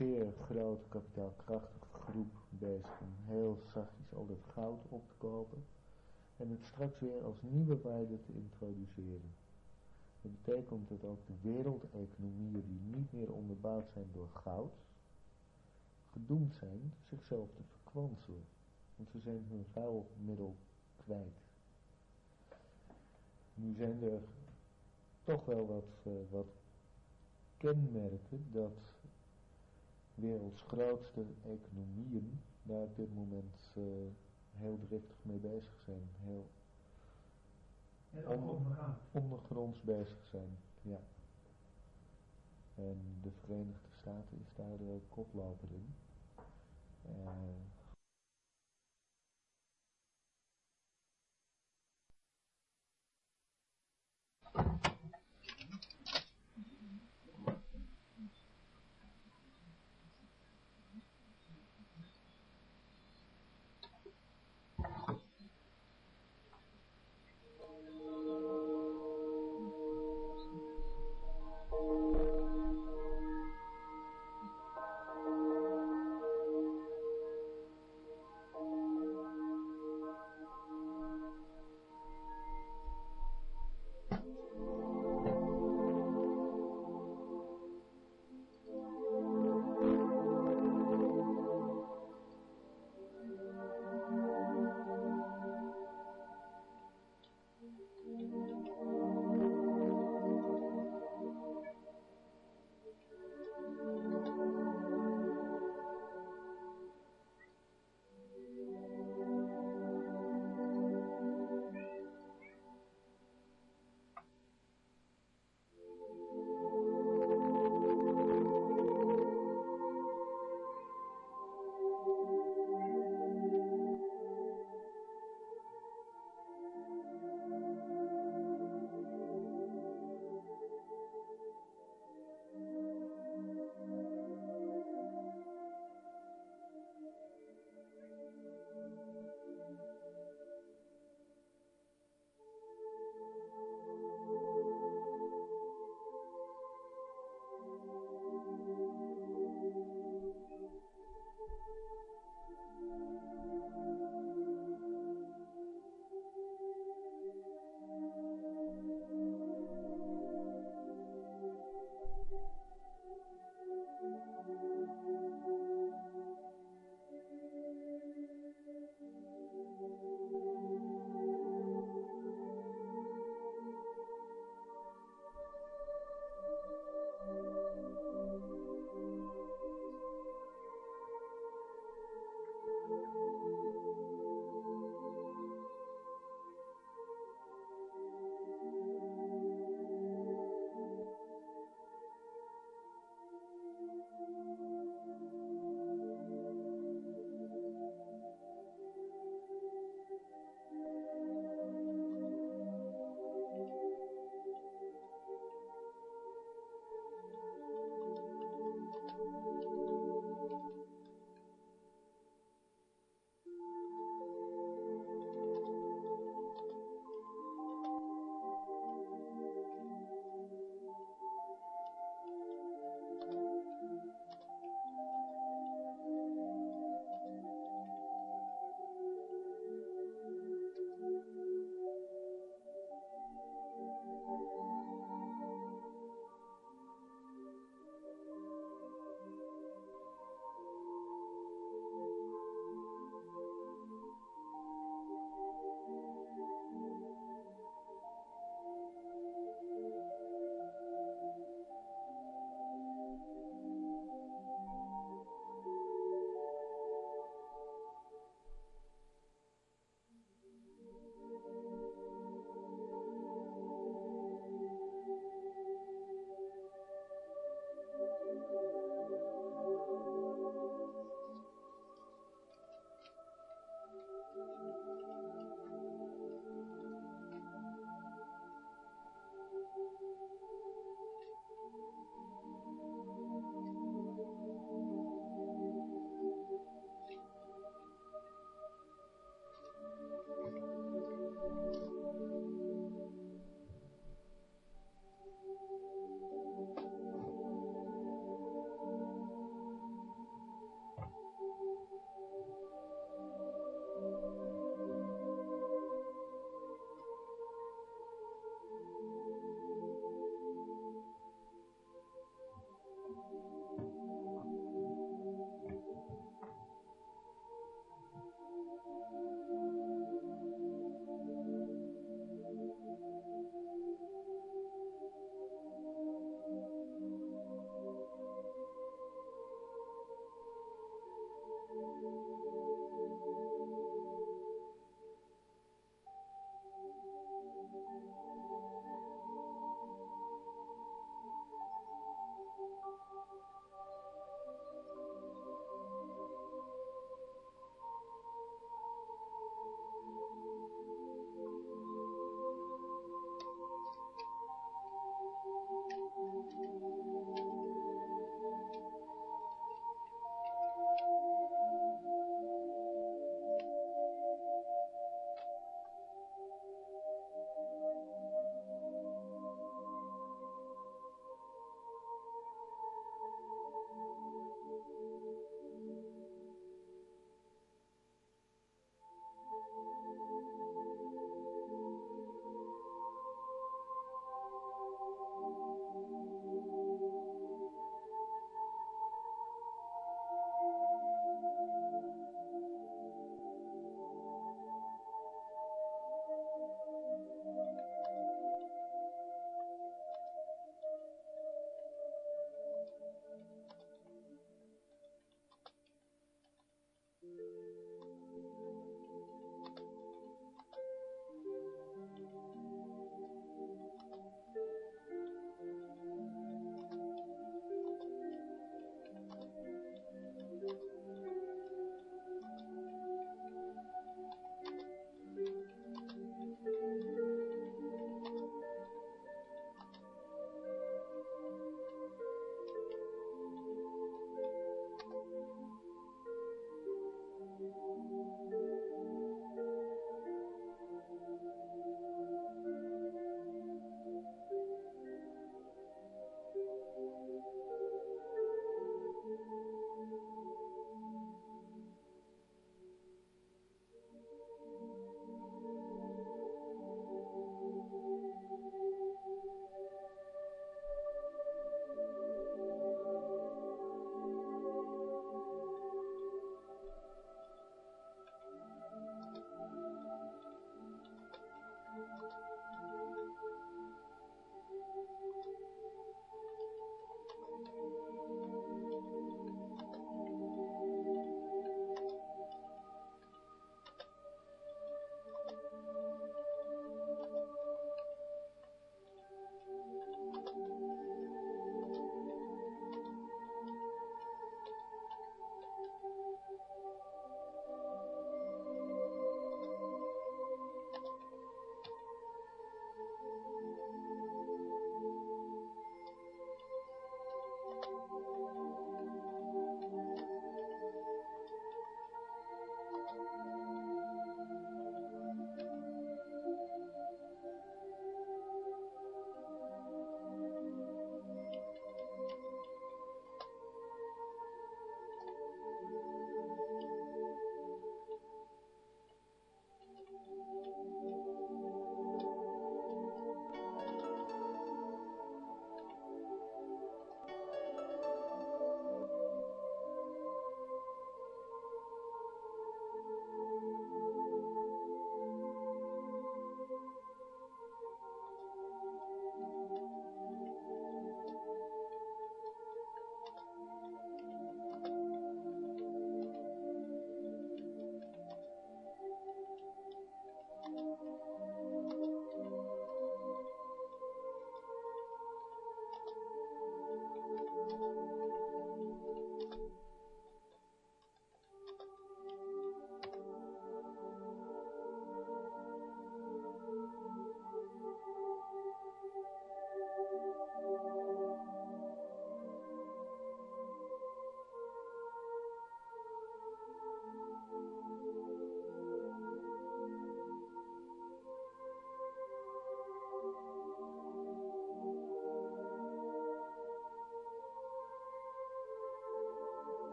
zeer grote kapitaalkrachtige groep bezig om heel zachtjes al dat goud op te kopen en het straks weer als nieuwe waarde te introduceren. Dat betekent dat ook de wereldeconomieën die niet meer onderbouwd zijn door goud, gedoemd zijn zichzelf te verkwanselen. Want ze zijn hun vuilmiddel kwijt. Nu zijn er toch wel wat, uh, wat kenmerken dat werelds grootste economieën daar op dit moment eh, heel driftig mee bezig zijn. Heel ondergronds bezig zijn, ja. En de Verenigde Staten is daar de koploper in. Eh,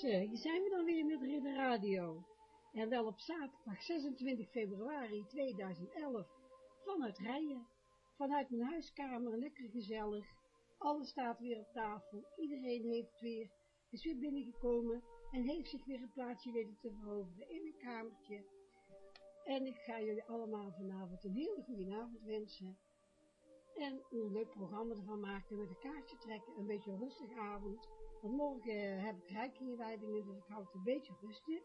hier zijn we dan weer met Ridder Radio. En wel op zaterdag 26 februari 2011 vanuit Rijen. Vanuit mijn huiskamer, lekker gezellig. Alles staat weer op tafel. Iedereen heeft weer, is weer binnengekomen en heeft zich weer een plaatsje weten te veroveren in een kamertje. En ik ga jullie allemaal vanavond een hele goede avond wensen. En een leuk programma ervan maken met een kaartje trekken. Een beetje een rustige avond. Want morgen heb ik rijkingewijdingen, dus ik hou het een beetje rustig.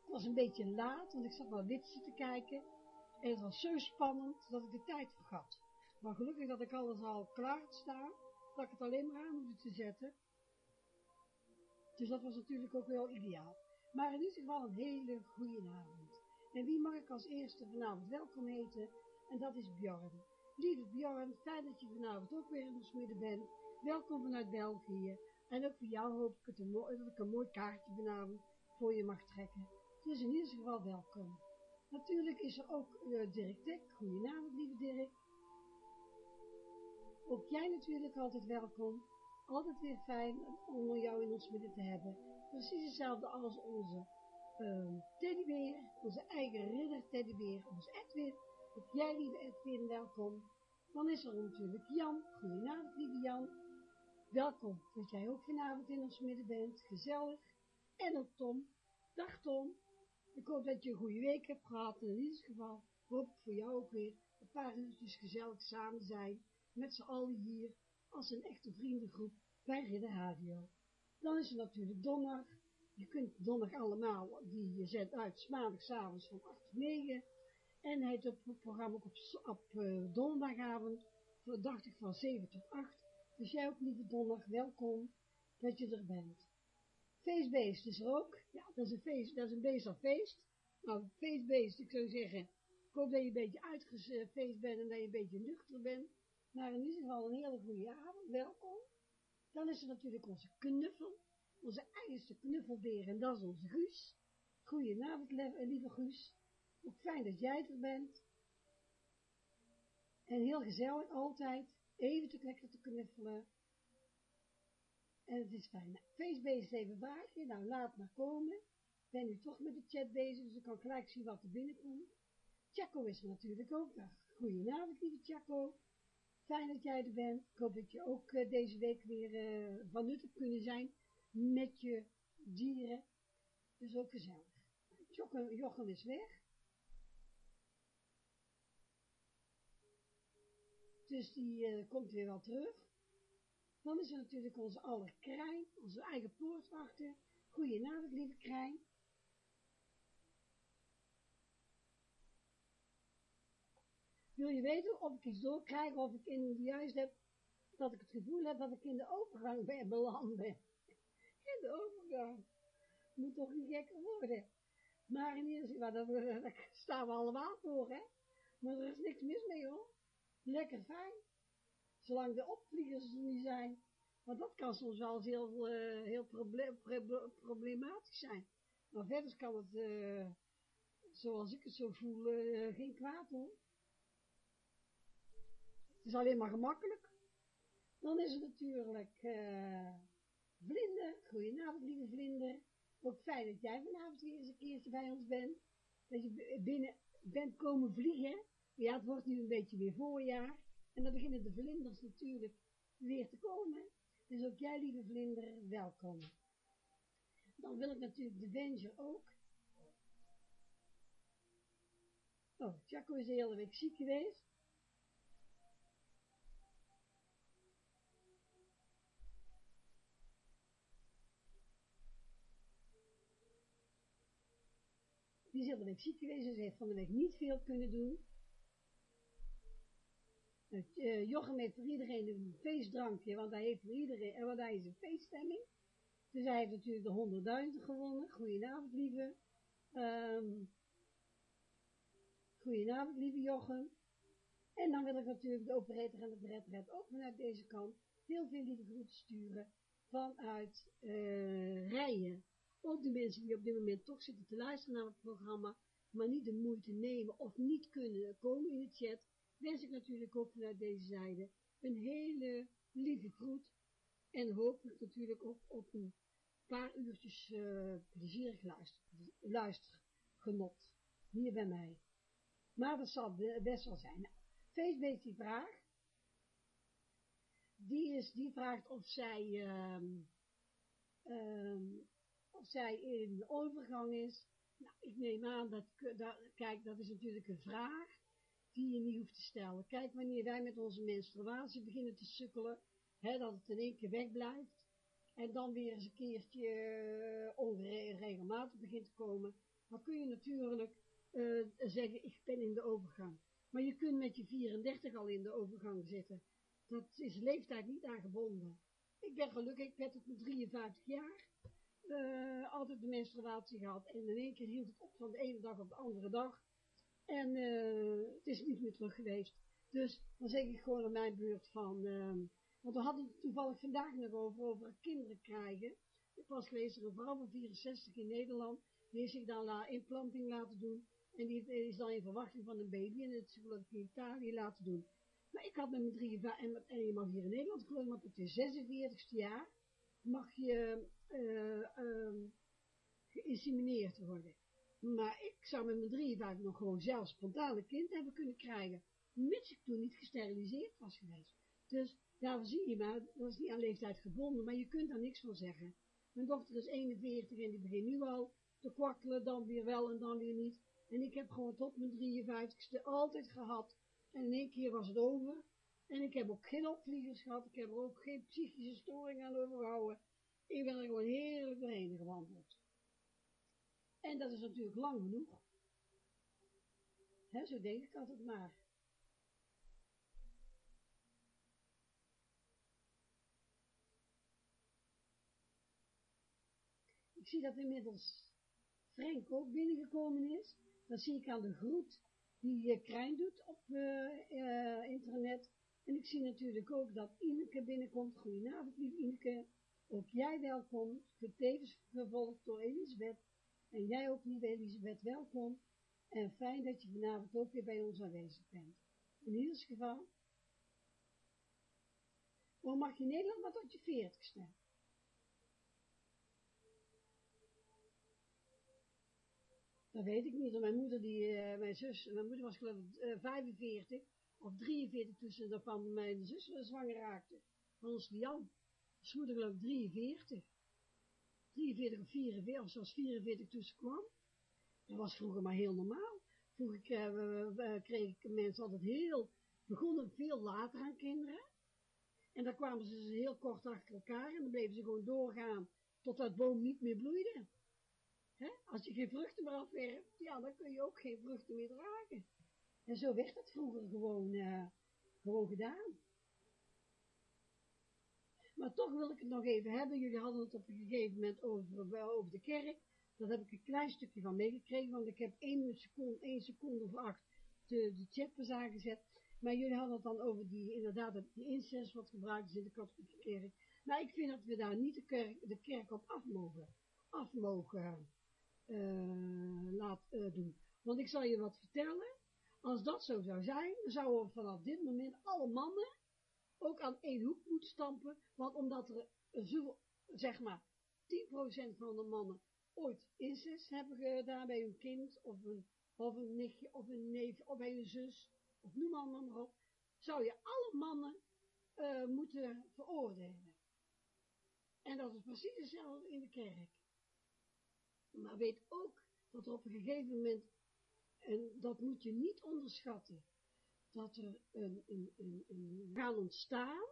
Het was een beetje laat, want ik zat naar Witse te kijken. En het was zo spannend dat ik de tijd vergat. Maar gelukkig dat ik alles al klaar had staan, dat ik het alleen maar aan hoefde te zetten. Dus dat was natuurlijk ook wel ideaal. Maar in ieder geval een hele goede avond. En wie mag ik als eerste vanavond welkom heten? En dat is Bjorn. Lieve Bjorn, fijn dat je vanavond ook weer in ons midden bent. Welkom vanuit België. En ook voor jou hoop ik een dat ik een mooi kaartje vanavond voor je mag trekken. Dus in ieder geval welkom. Natuurlijk is er ook uh, Dirk Tek. Goedenavond, lieve Dirk. Ook jij natuurlijk altijd welkom. Altijd weer fijn om jou in ons midden te hebben. Precies hetzelfde als onze uh, teddybeer, onze eigen ridder teddybeer, onze Edwin. Ook jij, lieve Edwin, welkom. Dan is er natuurlijk Jan. Goedenavond, lieve Jan. Welkom dat jij ook vanavond in ons midden bent. Gezellig. En ook Tom. Dag Tom. Ik hoop dat je een goede week hebt gehad. En in ieder geval hoop ik voor jou ook weer een paar uurtjes gezellig samen zijn. Met z'n allen hier. Als een echte vriendengroep bij Ridder Radio. Dan is er natuurlijk donderdag. Je kunt donderdag allemaal, die je zet uit, maandagavond van 8 tot 9. En hij doet het programma ook op, op uh, donderdagavond, dacht ik van 7 tot 8. Dus jij ook, lieve donderdag, welkom dat je er bent. Feestbeest is er ook. Ja, dat is een feest, dat is een beest al feest. Nou, feestbeest, ik zou zeggen, ik hoop dat je een beetje uitgefeest bent en dat je een beetje nuchter bent. Maar in ieder geval een hele goede avond, welkom. Dan is er natuurlijk onze knuffel, onze eigenste knuffelbeer en dat is onze Guus. Goedenavond, lieve Guus. Ook fijn dat jij er bent. En heel gezellig, altijd. Even te lekker te knuffelen. En het is fijn. Nou, Feestbeest even wagen. Nou, laat maar komen. Ik ben nu toch met de chat bezig, dus ik kan gelijk zien wat er binnenkomt. Chaco is er natuurlijk ook. Nou, goedenavond, lieve Chaco. Fijn dat jij er bent. Ik hoop dat je ook uh, deze week weer uh, van nut hebt kunnen zijn met je dieren. Dus ook gezellig. Jochem, Jochem is weg. Dus die uh, komt weer wel terug. Dan is er natuurlijk onze aller Krijn, onze eigen poortwachter. Goedenavond, lieve Krijn. Wil je weten of ik iets doorkrijg, of ik in juist heb, dat ik het gevoel heb dat ik in de overgang ben beland ben. In de overgang. Moet toch niet gekker worden. Maar in ieder geval, daar, daar staan we allemaal voor, hè. Maar er is niks mis mee, hoor. Lekker fijn. Zolang de opvliegers er niet zijn. Want dat kan soms wel heel, uh, heel problematisch zijn. Maar verder kan het, uh, zoals ik het zo voel, uh, geen kwaad hoor. Het is alleen maar gemakkelijk. Dan is het natuurlijk Vlinder. Goedenavond, lieve Vlinder. Ook fijn dat jij vanavond weer eens een keertje bij ons bent. Dat je binnen bent komen vliegen. Ja, het wordt nu een beetje weer voorjaar. En dan beginnen de vlinders natuurlijk weer te komen. Dus ook jij, lieve vlinder, welkom. Dan wil ik natuurlijk de Venger ook. Oh, Jaco is de hele week ziek geweest. Die is de hele week ziek geweest, dus heeft van de week niet veel kunnen doen. Uh, Jochem heeft voor iedereen een feestdrankje, want hij heeft voor iedereen, en want hij is een feeststemming. Dus hij heeft natuurlijk de 100.000 gewonnen. Goedenavond, lieve. Um, goedenavond, lieve Jochem. En dan wil ik natuurlijk de operator en de bredred ook vanuit deze kant heel veel lieve groeten sturen vanuit uh, Rijen. Ook de mensen die op dit moment toch zitten te luisteren naar het programma, maar niet de moeite nemen of niet kunnen komen in de chat wens ik natuurlijk ook vanuit deze zijde een hele lieve groet en hopelijk natuurlijk ook op een paar uurtjes uh, plezierig luister, hier bij mij. Maar dat zal best wel zijn. Nou, die vraag, die, is, die vraagt of zij, um, um, of zij in overgang is. Nou, ik neem aan dat, dat, kijk, dat is natuurlijk een vraag die je niet hoeft te stellen. Kijk, wanneer wij met onze menstruatie beginnen te sukkelen, hè, dat het in één keer wegblijft, en dan weer eens een keertje uh, onregelmatig begint te komen, dan kun je natuurlijk uh, zeggen, ik ben in de overgang. Maar je kunt met je 34 al in de overgang zitten. Dat is leeftijd niet aangebonden. Ik ben gelukkig, ik ben tot mijn 53 jaar uh, altijd de menstruatie gehad. En in één keer hield het op van de ene dag op de andere dag. En uh, het is niet meer terug geweest. Dus dan zeg ik gewoon aan mijn beurt van... Uh, want we hadden het toevallig vandaag nog over, over kinderen krijgen. Ik was geweest er een vrouw van 64 in Nederland. Die zich dan la, implanting laten doen. En die is dan in verwachting van een baby. En het is in Italië laten doen. Maar ik had met mijn drie en, en je mag hier in Nederland geloof ik, op het 46ste jaar mag je uh, worden. Maar ik zou met mijn 53 nog gewoon zelf spontaan een kind hebben kunnen krijgen, mits ik toen niet gesteriliseerd was geweest. Dus daar zie je maar, dat is niet aan leeftijd gebonden, maar je kunt daar niks van zeggen. Mijn dochter is 41 en die begint nu al te kwakkelen, dan weer wel en dan weer niet. En ik heb gewoon tot mijn 53ste altijd gehad. En in één keer was het over. En ik heb ook geen opvliegers gehad. Ik heb er ook geen psychische storing aan overgehouden. Ik ben er gewoon heerlijk doorheen gewandeld. En dat is natuurlijk lang genoeg. He, zo denk ik altijd maar. Ik zie dat inmiddels Frank ook binnengekomen is. Dat zie ik aan de groet die uh, Krijn doet op uh, uh, internet. En ik zie natuurlijk ook dat Ineke binnenkomt. Goedenavond, lieve Ineke. Ook jij welkom, tevens gevolgd door Elisabeth. En jij ook, lieve Elisabeth, welkom. En fijn dat je vanavond ook weer bij ons aanwezig bent. In ieder geval, dan mag je Nederland maar tot je veertigste. Dat weet ik niet, want mijn moeder, die, uh, mijn zus, mijn moeder was geloof ik uh, 45 of 43 tussen dat mijn zus zwanger raakte. Van ons Lian. Mijn moeder geloof ik 43. 43 of 44, of zelfs 44 tussen kwam. Dat was vroeger maar heel normaal. Vroeger kregen mensen altijd heel, begonnen veel later aan kinderen. En dan kwamen ze dus heel kort achter elkaar en dan bleven ze gewoon doorgaan totdat boom niet meer bloeide. Als je geen vruchten meer afwerpt, ja, dan kun je ook geen vruchten meer dragen. En zo werd dat vroeger gewoon, uh, gewoon gedaan. Maar toch wil ik het nog even hebben. Jullie hadden het op een gegeven moment over, over de kerk. Dat heb ik een klein stukje van meegekregen, want ik heb één seconde, één seconde of acht de, de chat aangezet. Maar jullie hadden het dan over die, inderdaad, die incest wat gebruikt is in de katholieke kerk. Maar ik vind dat we daar niet de kerk, de kerk op af mogen, af uh, laat, uh, doen. Want ik zal je wat vertellen. Als dat zo zou zijn, zouden we vanaf dit moment alle mannen ook aan één hoek moeten stampen. Want omdat er zo, zeg maar, 10% van de mannen ooit incest hebben gedaan bij hun kind, of een, of een nichtje, of een neef, of bij een zus, of noem allemaal maar op, zou je alle mannen uh, moeten veroordelen. En dat is precies hetzelfde in de kerk. Maar weet ook dat er op een gegeven moment, en dat moet je niet onderschatten, dat er een, een, een, gaan ontstaan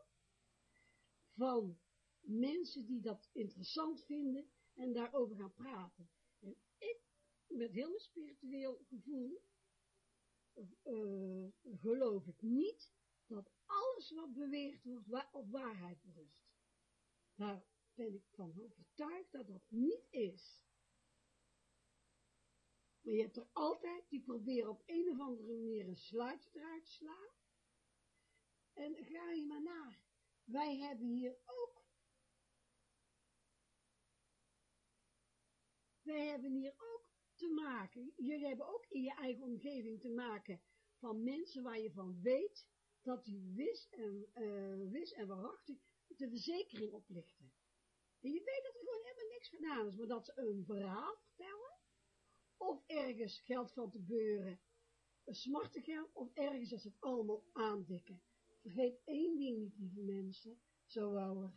van mensen die dat interessant vinden en daarover gaan praten. En ik, met heel mijn spiritueel gevoel, uh, geloof ik niet dat alles wat beweerd wordt op waarheid berust. Daar ben ik van overtuigd dat dat niet is. Maar je hebt er altijd die proberen op een of andere manier een sluitje eruit te slaan. En ga je maar naar. Wij hebben hier ook. Wij hebben hier ook te maken. Jullie hebben ook in je eigen omgeving te maken van mensen waar je van weet dat die wis en, uh, wis en waarachtig de verzekering oplichten. En je weet dat er gewoon helemaal niks vandaan is, maar dat ze een verhaal vertellen, of ergens geld van te beuren, een smarte geld, of ergens ze het allemaal aandikken. Vergeet één ding niet, lieve mensen, zo wou er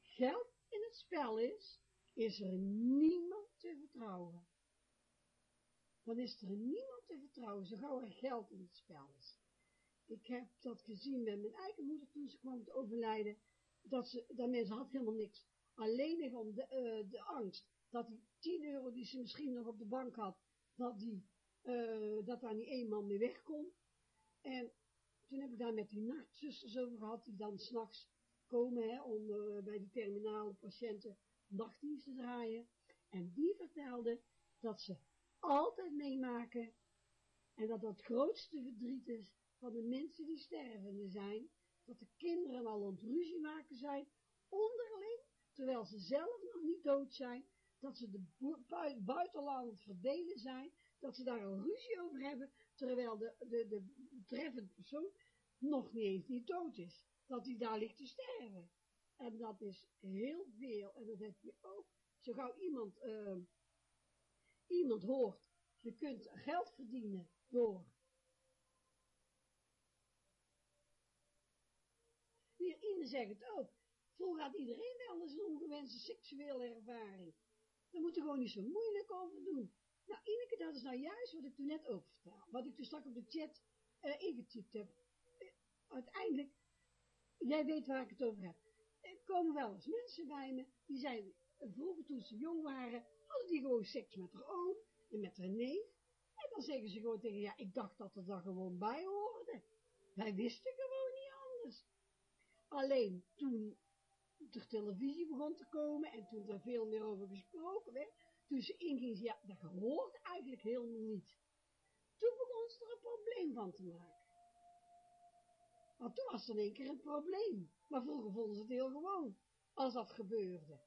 geld in het spel is, is er niemand te vertrouwen. Dan is er niemand te vertrouwen, zo gauw er geld in het spel is. Ik heb dat gezien met mijn eigen moeder toen ze kwam te overlijden, dat ze, dat mensen had helemaal niks. Alleen om de, uh, de angst, dat die 10 euro die ze misschien nog op de bank had, dat die, uh, dat daar niet eenmaal mee weg kon. En toen heb ik daar met die nachtzusters over gehad, die dan s'nachts komen, hè, om uh, bij die terminale patiënten nachtdienst te draaien. En die vertelde dat ze altijd meemaken, en dat dat het grootste verdriet is van de mensen die stervende zijn, dat de kinderen al aan ruzie maken zijn, onderling, terwijl ze zelf nog niet dood zijn, dat ze de buitenland verdelen zijn, dat ze daar een ruzie over hebben, terwijl de, de, de persoon nog niet eens niet dood is, dat hij daar ligt te sterven. En dat is heel veel, en dat heb je ook, zo gauw iemand, uh, iemand hoort, je kunt geld verdienen door Ine zegt het ook. Vroeger had iedereen wel eens een ongewenste seksuele ervaring. Daar moet er gewoon niet zo moeilijk over doen. Nou, Ineke, dat is nou juist wat ik toen net ook vertel. Wat ik toen straks op de chat uh, ingetypt heb. Uh, uiteindelijk, jij weet waar ik het over heb. Er komen wel eens mensen bij me, die zijn vroeger toen ze jong waren, hadden die gewoon seks met haar oom en met haar neef. En dan zeggen ze gewoon tegen, ja, ik dacht dat er dan gewoon bij hoorde. Wij wisten gewoon niet anders. Alleen toen de televisie begon te komen en toen er veel meer over gesproken werd, toen ze inging, ja, dat hoort eigenlijk helemaal niet. Toen begon ze er een probleem van te maken. Want toen was er in één keer een probleem. Maar vroeger vonden ze het heel gewoon, als dat gebeurde.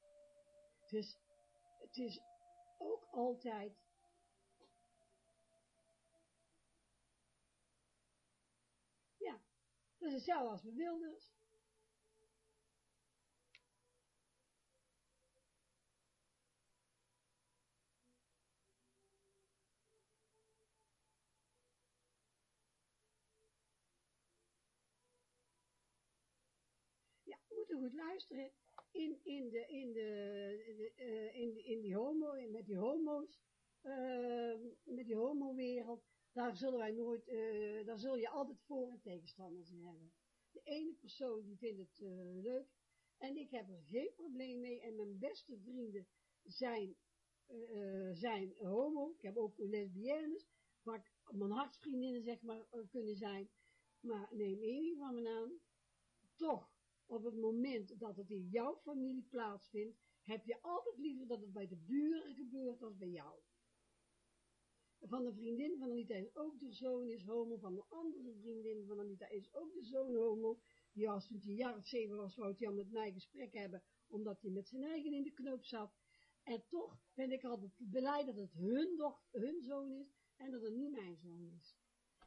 Dus het is ook altijd ja, dat is hetzelfde als met Wilders. Goed luisteren, in, in, de, in, de, uh, in, in die homo, met die homo's, uh, met die homo-wereld, daar zullen wij nooit, uh, daar zul je altijd voor- en tegenstanders in hebben. De ene persoon die vindt het leuk, en ik heb er geen probleem mee, en mijn beste vrienden zijn, zijn homo, ik heb ook lesbiennes, waar ik mijn hartsvriendinnen zeg maar kunnen zijn, maar neem één van mijn naam, toch op het moment dat het in jouw familie plaatsvindt, heb je altijd liever dat het bij de buren gebeurt als bij jou. Van de vriendin van Anita is ook de zoon is homo, van de andere vriendin van Anita is ook de zoon homo. Die als toen hij een jaar of zeven was, wou hij al met mij gesprek hebben, omdat hij met zijn eigen in de knoop zat. En toch ben ik altijd blij dat het hun, dochter, hun zoon is, en dat het niet mijn zoon is.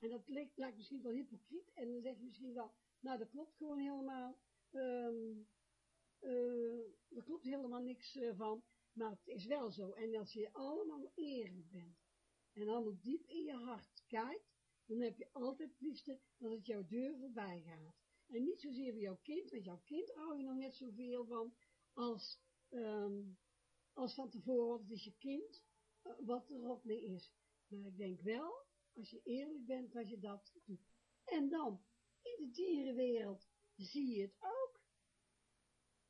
En dat lijkt, lijkt misschien wel hypocriet, en dan zeg je misschien wel, nou dat klopt gewoon helemaal, um, klopt helemaal niks uh, van, maar het is wel zo. En als je allemaal eerlijk bent, en dan diep in je hart kijkt, dan heb je altijd het liefste dat het jouw deur voorbij gaat. En niet zozeer voor jouw kind, want jouw kind hou je nog net zoveel van, als, um, als van tevoren, want het is je kind, uh, wat er ook mee is. Maar ik denk wel, als je eerlijk bent, dat je dat doet. En dan, in de dierenwereld, zie je het ook.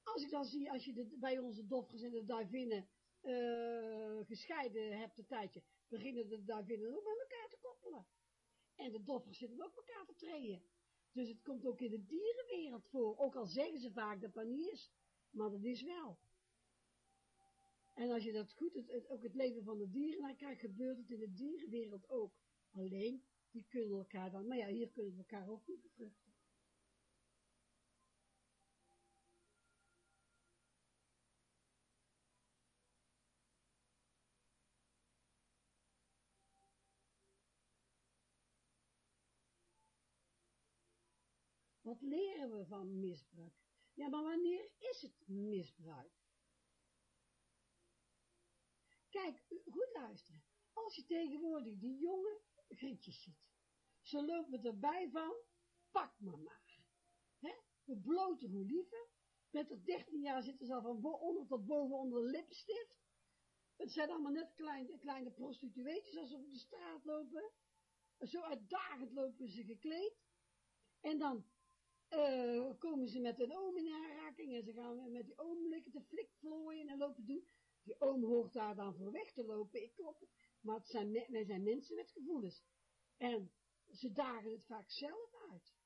Als ik dan zie, als je de, bij onze doffers en de duivinnen uh, gescheiden hebt een tijdje, beginnen de duivinnen ook met elkaar te koppelen. En de doffers zitten ook elkaar te treden. Dus het komt ook in de dierenwereld voor, ook al zeggen ze vaak dat dat niet is, maar dat is wel. En als je dat goed, het, het, ook het leven van de dieren naar gebeurt het in de dierenwereld ook. Alleen, die kunnen elkaar dan, maar ja, hier kunnen we elkaar ook niet bevruchten. Wat leren we van misbruik? Ja, maar wanneer is het misbruik? Kijk, goed luisteren. Als je tegenwoordig die jonge grietjes ziet, ze lopen erbij van, pak me maar. Hè? We blote hoe liever. Met de 13 jaar zitten ze al van onder tot boven onder de lipstift. Het zijn allemaal net kleine, kleine prostitueetjes als ze op de straat lopen. Zo uitdagend lopen ze gekleed. En dan uh, komen ze met een oom in aanraking en ze gaan met die oom lekker te flikvlooien en lopen doen. Die oom hoort daar dan voor weg te lopen, ik klop. Maar het zijn, wij zijn mensen met gevoelens. En ze dagen het vaak zelf uit.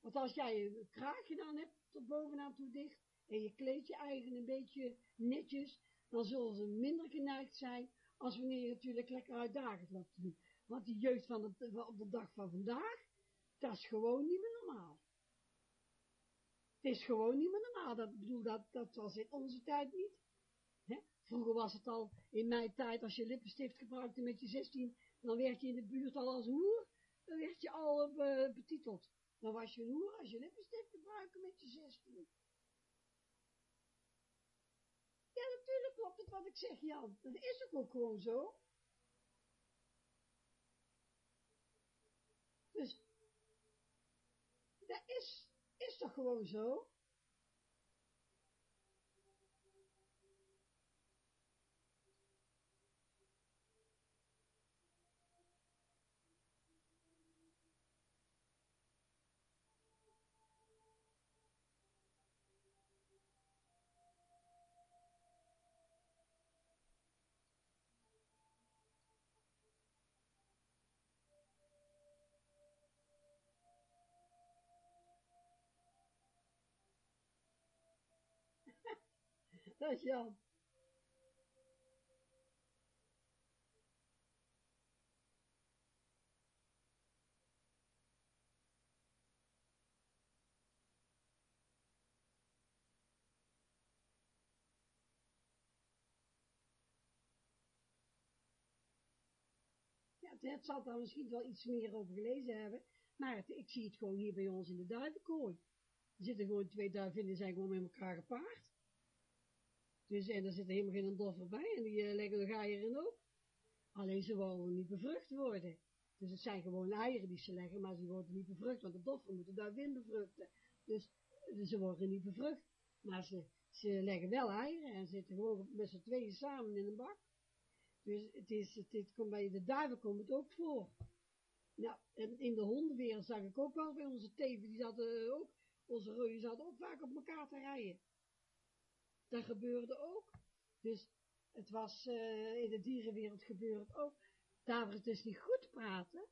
Want als jij een kraagje dan hebt, tot bovenaan toe dicht, en je kleedt je eigen een beetje netjes, dan zullen ze minder geneigd zijn, als wanneer je natuurlijk lekker uitdagend loopt te doen. Want die jeugd van op de dag van vandaag, dat is gewoon niet meer normaal. Is gewoon niet meer normaal. Dat, bedoel, dat, dat was in onze tijd niet. Hè? Vroeger was het al, in mijn tijd, als je lippenstift gebruikte met je 16, dan werd je in de buurt al als hoer, dan werd je al uh, betiteld. Dan was je een hoer als je lippenstift gebruikte met je 16. Ja, natuurlijk klopt het wat ik zeg, Jan. Dat is ook gewoon zo. Dus, dat is, is toch gewoon zo? Dat is Jan. Ja, het zal daar misschien wel iets meer over gelezen hebben, maar het, ik zie het gewoon hier bij ons in de duivenkooi. Er zitten gewoon twee duiven die zijn gewoon met elkaar gepaard. Dus, en er zit helemaal geen doffer bij, en die uh, leggen de eieren op. Alleen ze worden niet bevrucht worden. Dus het zijn gewoon eieren die ze leggen, maar ze worden niet bevrucht, want de doffer moeten daar wind bevruchten. Dus, dus, ze worden niet bevrucht. Maar ze, ze leggen wel eieren en zitten gewoon met z'n tweeën samen in een bak. Dus het is, het, komt bij de duiven komt het ook voor. Nou, en in de hondenwereld zag ik ook wel bij onze teven, die zaten ook, onze reuzen zaten ook vaak op elkaar te rijden. Dat gebeurde ook. Dus het was, uh, in de dierenwereld gebeurt ook. Daar het dus niet goed te praten.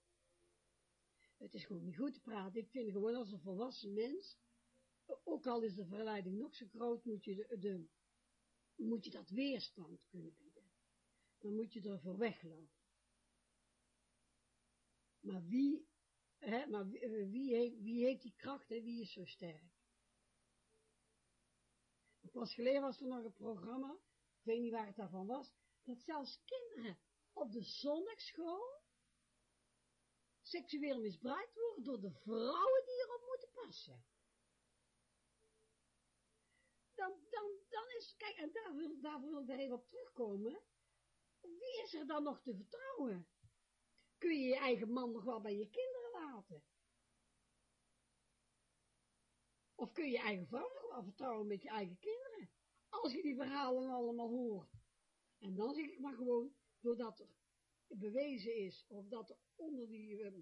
Het is gewoon niet goed te praten. Ik vind gewoon als een volwassen mens, ook al is de verleiding nog zo groot, moet je, de, moet je dat weerstand kunnen bieden. Dan moet je ervoor weglopen. Maar wie, hè, maar wie, wie, heeft, wie heeft die kracht en wie is zo sterk? Pas geleden was er nog een programma, ik weet niet waar het daarvan was, dat zelfs kinderen op de zondagschool seksueel misbruikt worden door de vrouwen die erop moeten passen. Dan, dan, dan is, kijk, en daar wil, daar wil ik even op terugkomen. Wie is er dan nog te vertrouwen? Kun je je eigen man nog wel bij je kinderen laten? Of kun je eigen vrouw nog wel vertrouwen met je eigen kinderen? Als je die verhalen allemaal hoort. En dan zeg ik maar gewoon, doordat er bewezen is, of dat er onder die uh,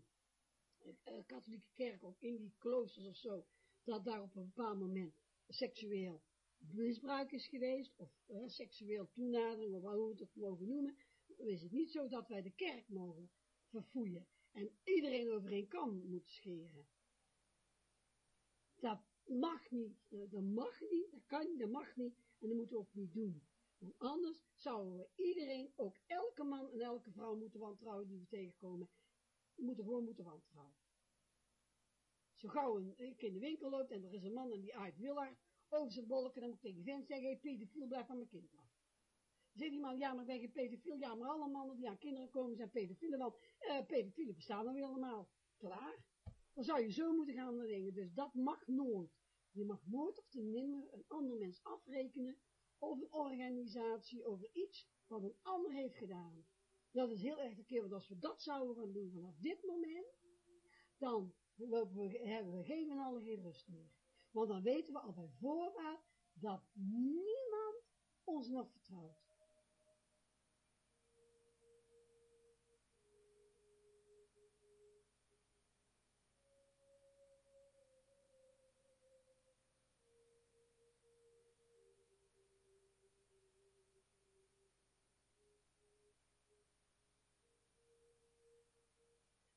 katholieke kerk, of in die kloosters of zo, dat daar op een bepaald moment seksueel misbruik is geweest, of uh, seksueel toenadering, of hoe we het mogen noemen, dan is het niet zo dat wij de kerk mogen verfoeien en iedereen over een kam moeten scheren. Mag niet, dat mag niet, dat kan niet, dat mag niet, en dat moeten we ook niet doen. Want anders zouden we iedereen, ook elke man en elke vrouw moeten wantrouwen die we tegenkomen, moeten gewoon moeten wantrouwen. Zo gauw een, ik in de winkel loopt en er is een man en die aait willaard over zijn bolken, dan moet ik tegen die zeggen, hey, pedofiel, blijf van mijn kind af. Zegt die man, ja, maar ben geen pedofiel, ja, maar alle mannen die aan kinderen komen zijn pedofielen, want uh, pedofielen bestaan dan weer allemaal. Klaar. Dan zou je zo moeten gaan dingen, dus dat mag nooit. Je mag nooit of te een ander mens afrekenen of een organisatie over iets wat een ander heeft gedaan. Dat is heel erg keer, want als we dat zouden gaan doen vanaf dit moment, dan we, hebben we geen en alle geen rust meer. Want dan weten we al bij voorbaat dat niemand ons nog vertrouwt.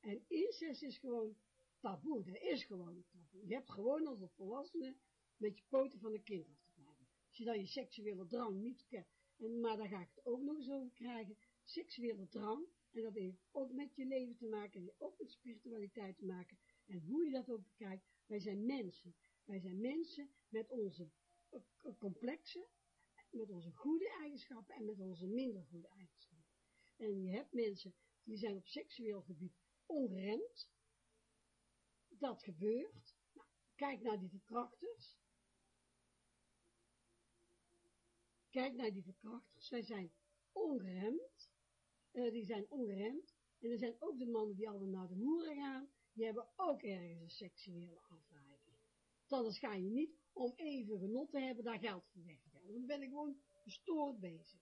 En incest is gewoon taboe. Dat is gewoon taboe. Je hebt gewoon als een volwassene met je poten van een kind af te blijven. Als je dan je seksuele drang niet kent, en, maar daar ga ik het ook nog eens over krijgen, seksuele drang, en dat heeft ook met je leven te maken, en ook met spiritualiteit te maken, en hoe je dat ook bekijkt, wij zijn mensen. Wij zijn mensen met onze uh, complexe, met onze goede eigenschappen en met onze minder goede eigenschappen. En je hebt mensen die zijn op seksueel gebied onremd. Dat gebeurt. Nou, kijk naar die verkrachters. Kijk naar die verkrachters. Zij zijn ongeremd. Uh, die zijn ongeremd. En er zijn ook de mannen die allemaal naar de moeren gaan. Die hebben ook ergens een seksuele afwijking. Anders ga je niet om even genot te hebben, daar geld voor weg Dan ben ik gewoon gestoord bezig.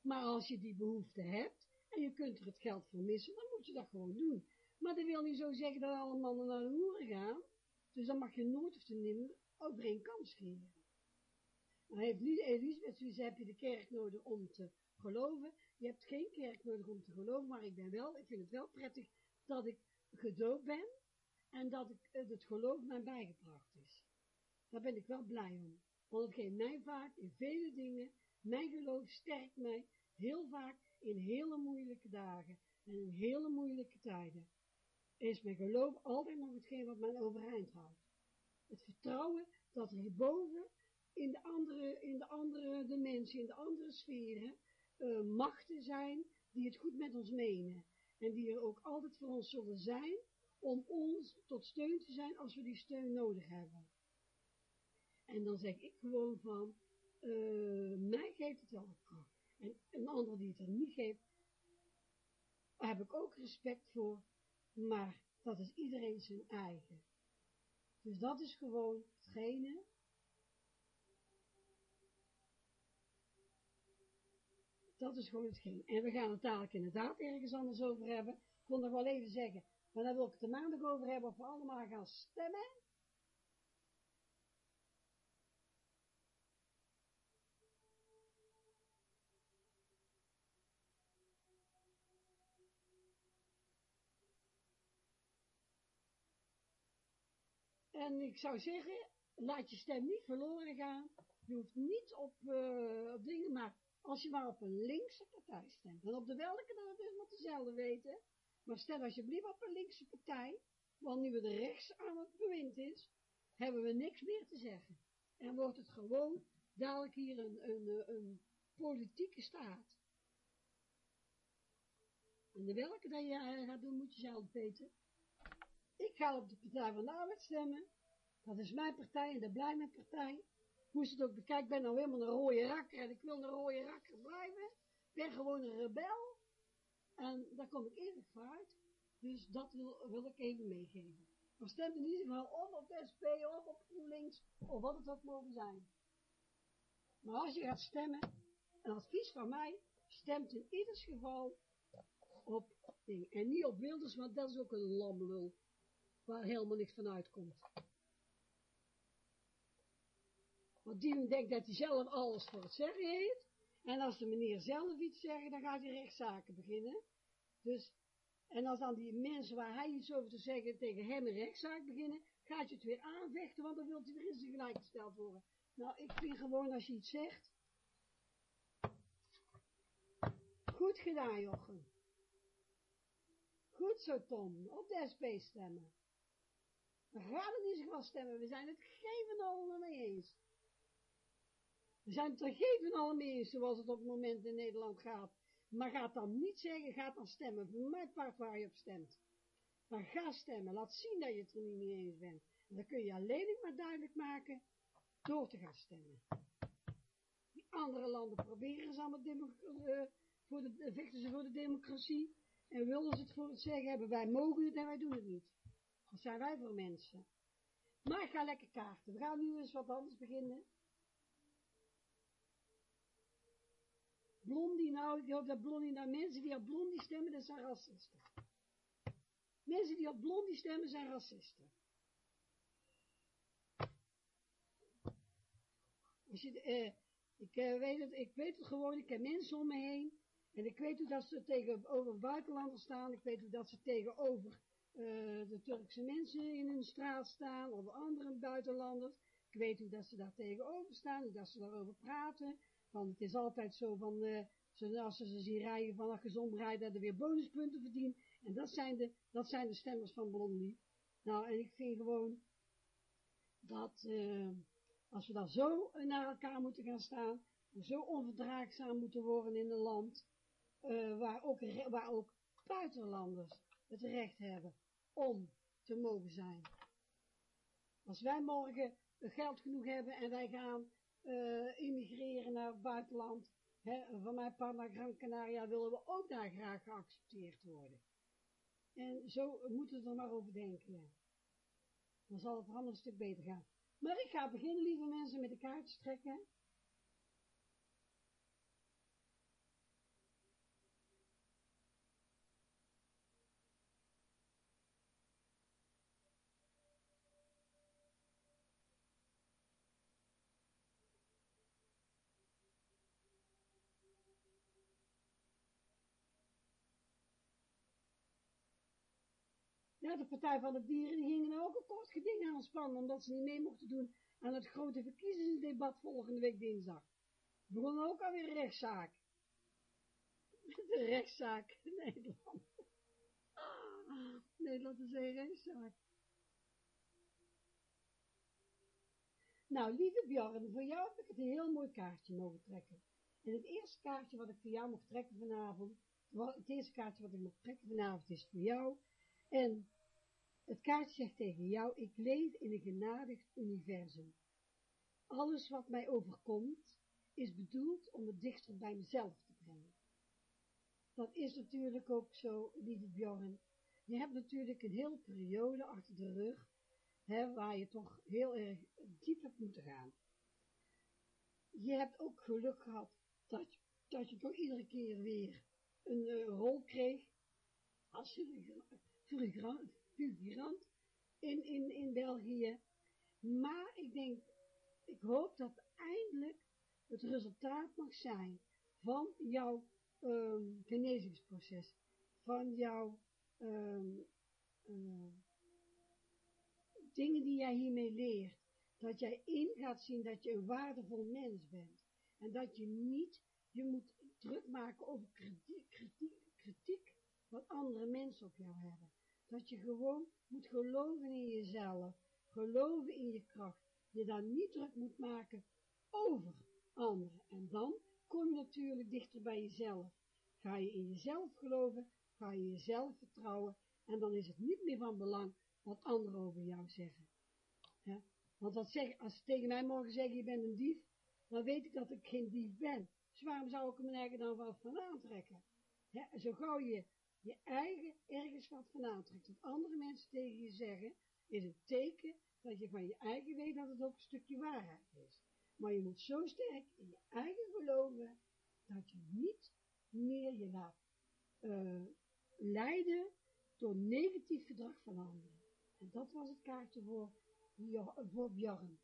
Maar als je die behoefte hebt, je kunt er het geld voor missen, dan moet je dat gewoon doen. Maar dat wil niet zo zeggen dat alle mannen naar de hoeren gaan. Dus dan mag je nooit of te nimmer over één kant scheren. Dan heeft Elisabeth zoiets, heb je de kerk nodig om te geloven. Je hebt geen kerk nodig om te geloven, maar ik ben wel, ik vind het wel prettig dat ik gedoopt ben en dat ik, het geloof mij bijgebracht is. Daar ben ik wel blij om. Want het geeft mij vaak in vele dingen, mijn geloof sterkt mij heel vaak in hele moeilijke dagen en in hele moeilijke tijden, is mijn geloof altijd nog hetgeen wat mij overeind houdt. Het vertrouwen dat er hierboven in de andere, in de andere dimensie, in de andere sferen, uh, machten zijn die het goed met ons menen. En die er ook altijd voor ons zullen zijn, om ons tot steun te zijn als we die steun nodig hebben. En dan zeg ik gewoon van, uh, mij geeft het wel kracht. En een ander die het er niet geeft, heb ik ook respect voor, maar dat is iedereen zijn eigen. Dus dat is gewoon hetgene Dat is gewoon hetgeen. En we gaan het dadelijk inderdaad ergens anders over hebben. Ik kon nog wel even zeggen, maar dan wil ik het er maandag over hebben of we allemaal gaan stemmen. En ik zou zeggen, laat je stem niet verloren gaan. Je hoeft niet op, uh, op dingen, maar als je maar op een linkse partij stemt. En op de welke, dan is maar dezelfde weten. Maar stem alsjeblieft op een linkse partij. Want nu we rechts aan het bewind is, hebben we niks meer te zeggen. En wordt het gewoon dadelijk hier een, een, een politieke staat. En de welke dat je gaat doen, moet je zelf weten. Ik ga op de Partij van de Arbeid stemmen. Dat is mijn partij en de blij mijn partij. Moest het ook bekijken, ik ben nou helemaal een rode rakker en ik wil een rode rakker blijven. Ik ben gewoon een rebel. En daar kom ik eerlijk voor uit. Dus dat wil, wil ik even meegeven. Maar stem in ieder geval op SP, of op GroenLinks, of wat het ook mogen zijn. Maar als je gaat stemmen, een advies van mij, stemt in ieder geval op ding. En niet op Wilders, want dat is ook een lamlul waar helemaal niks van uitkomt. Want die denkt dat hij zelf alles voor het zeggen heeft. En als de meneer zelf iets zegt, dan gaat hij rechtszaken beginnen. Dus, en als dan die mensen waar hij iets over te zeggen tegen hem een rechtszaak beginnen, gaat je het weer aanvechten, want dan wil hij weer in zijn gelijk gesteld worden. Nou, ik vind gewoon als je iets zegt. Goed gedaan, Jochem. Goed zo, Tom. Op de SP stemmen. We gaan er niet zo stemmen. We zijn het gegeven allemaal mee eens. We zijn er allemaal mee eens, zoals het op het moment in Nederland gaat. Maar ga dan niet zeggen, ga dan stemmen. Voor mijn part waar je op stemt. Maar ga stemmen. Laat zien dat je het er niet mee eens bent. En dan kun je alleen maar duidelijk maken door te gaan stemmen. Die andere landen proberen ze allemaal uh, voor de, vechten ze voor de democratie. En willen ze het voor het zeggen hebben, wij mogen het en wij doen het niet. Wat zijn wij voor mensen? Maar ga lekker kaarten. We gaan nu eens wat anders beginnen. Blondie nou, hoop dat Blondie nou, mensen die op Blondie stemmen, dat zijn racisten. Mensen die op Blondie stemmen, zijn racisten. Eh, ik, uh, weet het, ik weet het gewoon, ik ken mensen om me heen, en ik weet hoe dat ze tegenover buitenlanders staan, ik weet hoe dat ze tegenover uh, de Turkse mensen in hun straat staan, of andere buitenlanders, ik weet hoe dat ze daar tegenover staan, hoe dat ze daarover praten, want het is altijd zo van, uh, als ze ze zien rijden van, je rijden, dat er weer bonuspunten verdient, en dat zijn de, dat zijn de stemmers van Blondie. Nou, en ik vind gewoon, dat, uh, als we daar zo naar elkaar moeten gaan staan, zo onverdraagzaam moeten worden in een land, uh, waar, ook, waar ook buitenlanders het recht hebben om te mogen zijn. Als wij morgen geld genoeg hebben en wij gaan uh, immigreren naar het buitenland, hè, van mijn part naar Gran Canaria, willen we ook daar graag geaccepteerd worden. En zo moeten we er maar over denken. Dan zal het allemaal een stuk beter gaan. Maar ik ga beginnen, lieve mensen, met de kaartjes trekken. Ja, de Partij van de Dieren die gingen ook een kort geding aanspannen, omdat ze niet mee mochten doen aan het grote verkiezingsdebat volgende week dinsdag. Begon ook alweer een rechtszaak. De rechtszaak in Nederland. Nederland is een rechtszaak. Nou, lieve Bjorn, voor jou heb ik het een heel mooi kaartje mogen trekken. En het eerste kaartje wat ik voor jou mocht trekken vanavond, het eerste kaartje wat ik mocht trekken vanavond is voor jou. En het kaartje zegt tegen jou, ik leef in een genadig universum. Alles wat mij overkomt, is bedoeld om het dichter bij mezelf te brengen. Dat is natuurlijk ook zo, lieve Bjorn. Je hebt natuurlijk een hele periode achter de rug, hè, waar je toch heel erg diep hebt moeten gaan. Je hebt ook geluk gehad dat, je, dat je toch iedere keer weer een uh, rol kreeg als figurant, figurant in, in, in België. Maar ik denk, ik hoop dat eindelijk het resultaat mag zijn van jouw um, genezingsproces, van jouw um, uh, dingen die jij hiermee leert, dat jij in gaat zien dat je een waardevol mens bent en dat je niet, je moet druk maken over kritiek, kritiek, kritiek wat andere mensen op jou hebben. Dat je gewoon moet geloven in jezelf, geloven in je kracht. Je dan niet druk moet maken over anderen. En dan kom je natuurlijk dichter bij jezelf. Ga je in jezelf geloven, ga je jezelf vertrouwen. En dan is het niet meer van belang wat anderen over jou zeggen. Want zeg, als ze tegen mij morgen zeggen, je bent een dief, dan weet ik dat ik geen dief ben. Dus waarom zou ik me eigen dan wat van aantrekken? Zo gauw je je eigen ergens wat van aantrekt. Wat andere mensen tegen je zeggen, is een teken dat je van je eigen weet dat het ook een stukje waarheid is. Maar je moet zo sterk in je eigen geloven, dat je niet meer je laat uh, leiden door negatief gedrag van anderen. En dat was het kaartje voor, voor Bjorn.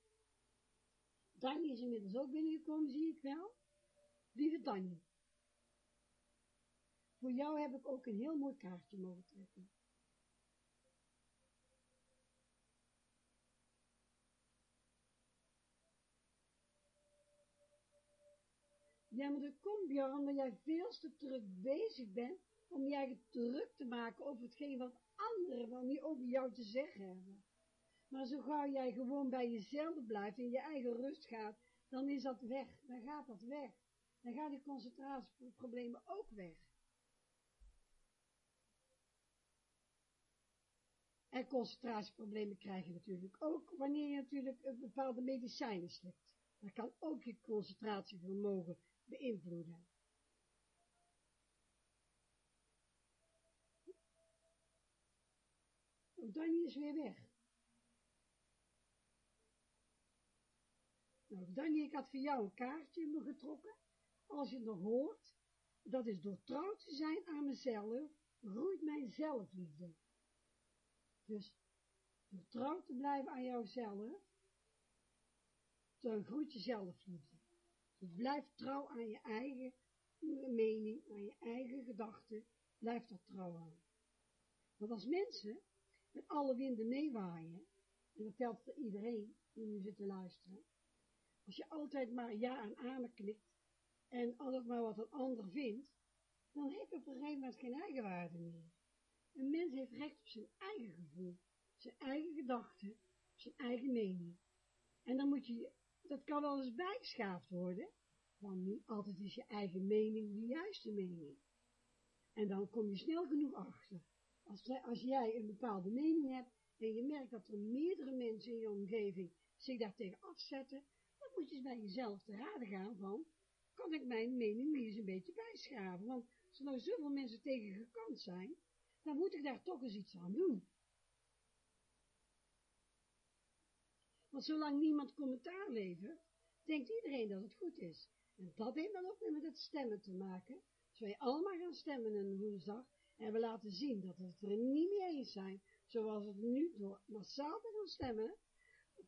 Danny is inmiddels ook binnengekomen, zie ik wel. Lieve Danny. Voor jou heb ik ook een heel mooi kaartje mogen trekken. Ja, maar dat komt, Björn, omdat jij veel te druk bezig bent om je eigen druk te maken over hetgeen wat anderen van niet over jou te zeggen hebben. Maar zo gauw jij gewoon bij jezelf blijft en je eigen rust gaat, dan is dat weg, dan gaat dat weg. Dan gaan die concentratieproblemen ook weg. En concentratieproblemen krijg je natuurlijk ook wanneer je natuurlijk bepaalde medicijnen slikt. Dat kan ook je concentratievermogen beïnvloeden. Danny is weer weg. Nou, ik had voor jou een kaartje me getrokken. Als je nog hoort, dat is door trouw te zijn aan mezelf, groeit mijn zelfliefde. Dus door trouw te blijven aan jouzelf, dan groeit je zelfliefde. Dus blijf trouw aan je eigen mening, aan je eigen gedachten, blijf daar trouw aan. Want als mensen met alle winden meewaaien, en dat telt voor iedereen die nu zit te luisteren, als je altijd maar ja en amen knikt, en altijd maar wat een ander vindt, dan heb je op een gegeven moment geen eigenwaarde meer. Een mens heeft recht op zijn eigen gevoel, zijn eigen gedachten, zijn eigen mening. En dan moet je, dat kan wel eens bijgeschaafd worden, want niet altijd is je eigen mening de juiste mening. En dan kom je snel genoeg achter. Als, als jij een bepaalde mening hebt en je merkt dat er meerdere mensen in je omgeving zich daartegen afzetten, dan moet je bij jezelf te raden gaan van, kan ik mijn mening niet eens een beetje bijschaven? Want er nou zoveel mensen tegen gekant zijn, dan moet ik daar toch eens iets aan doen. Want zolang niemand commentaar levert, denkt iedereen dat het goed is. En dat heeft dan ook weer met het stemmen te maken. Als wij allemaal gaan stemmen een woensdag, en we laten zien dat we het er niet mee eens zijn, zoals het nu door massaal te gaan stemmen,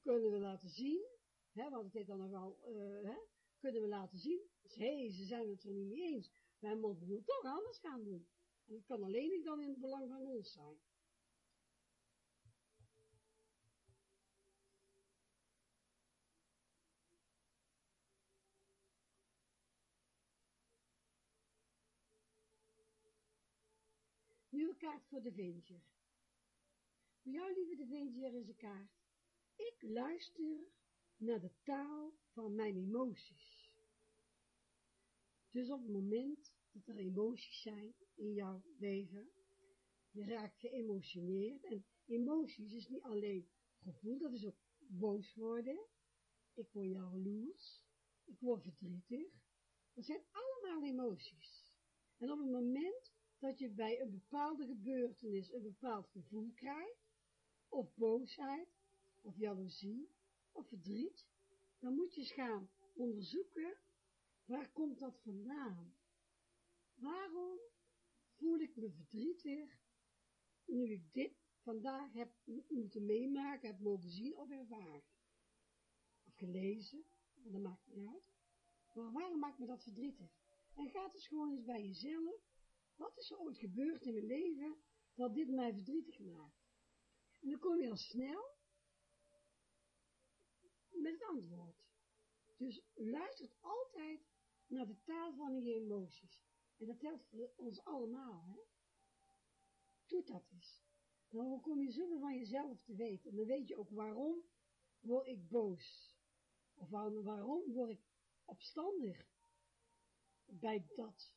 kunnen we laten zien, hè, want het heeft dan nog wel, uh, hè, kunnen we laten zien, hé, ze zijn het er niet mee eens, wij moeten het toch anders gaan doen. En het kan alleen niet dan in het belang van ons zijn. Nu een kaart voor de Venger. Voor jou, lieve de Venger, is een kaart. Ik luister naar de taal van mijn emoties. Dus op het moment dat er emoties zijn in jouw leven, je raakt geëmotioneerd. En emoties is niet alleen gevoel, dat is ook boos worden. Ik word jaloers. Ik word verdrietig. Dat zijn allemaal emoties. En op het moment dat je bij een bepaalde gebeurtenis een bepaald gevoel krijgt, of boosheid, of jaloezie, of verdriet, dan moet je eens gaan onderzoeken, waar komt dat vandaan? Waarom voel ik me verdrietig, nu ik dit vandaag heb moeten meemaken, heb mogen zien of ervaren? Of gelezen, dat maakt niet uit. Maar waarom maakt me dat verdrietig? En ga dus gewoon eens bij jezelf wat is er ooit gebeurd in mijn leven, dat dit mij verdrietig maakt? En dan kom je al snel met het antwoord. Dus luistert altijd naar de taal van je emoties. En dat telt ons allemaal, hè. Doe dat eens. Dan kom je zoveel van jezelf te weten. En dan weet je ook waarom word ik boos. Of waarom word ik opstandig bij dat.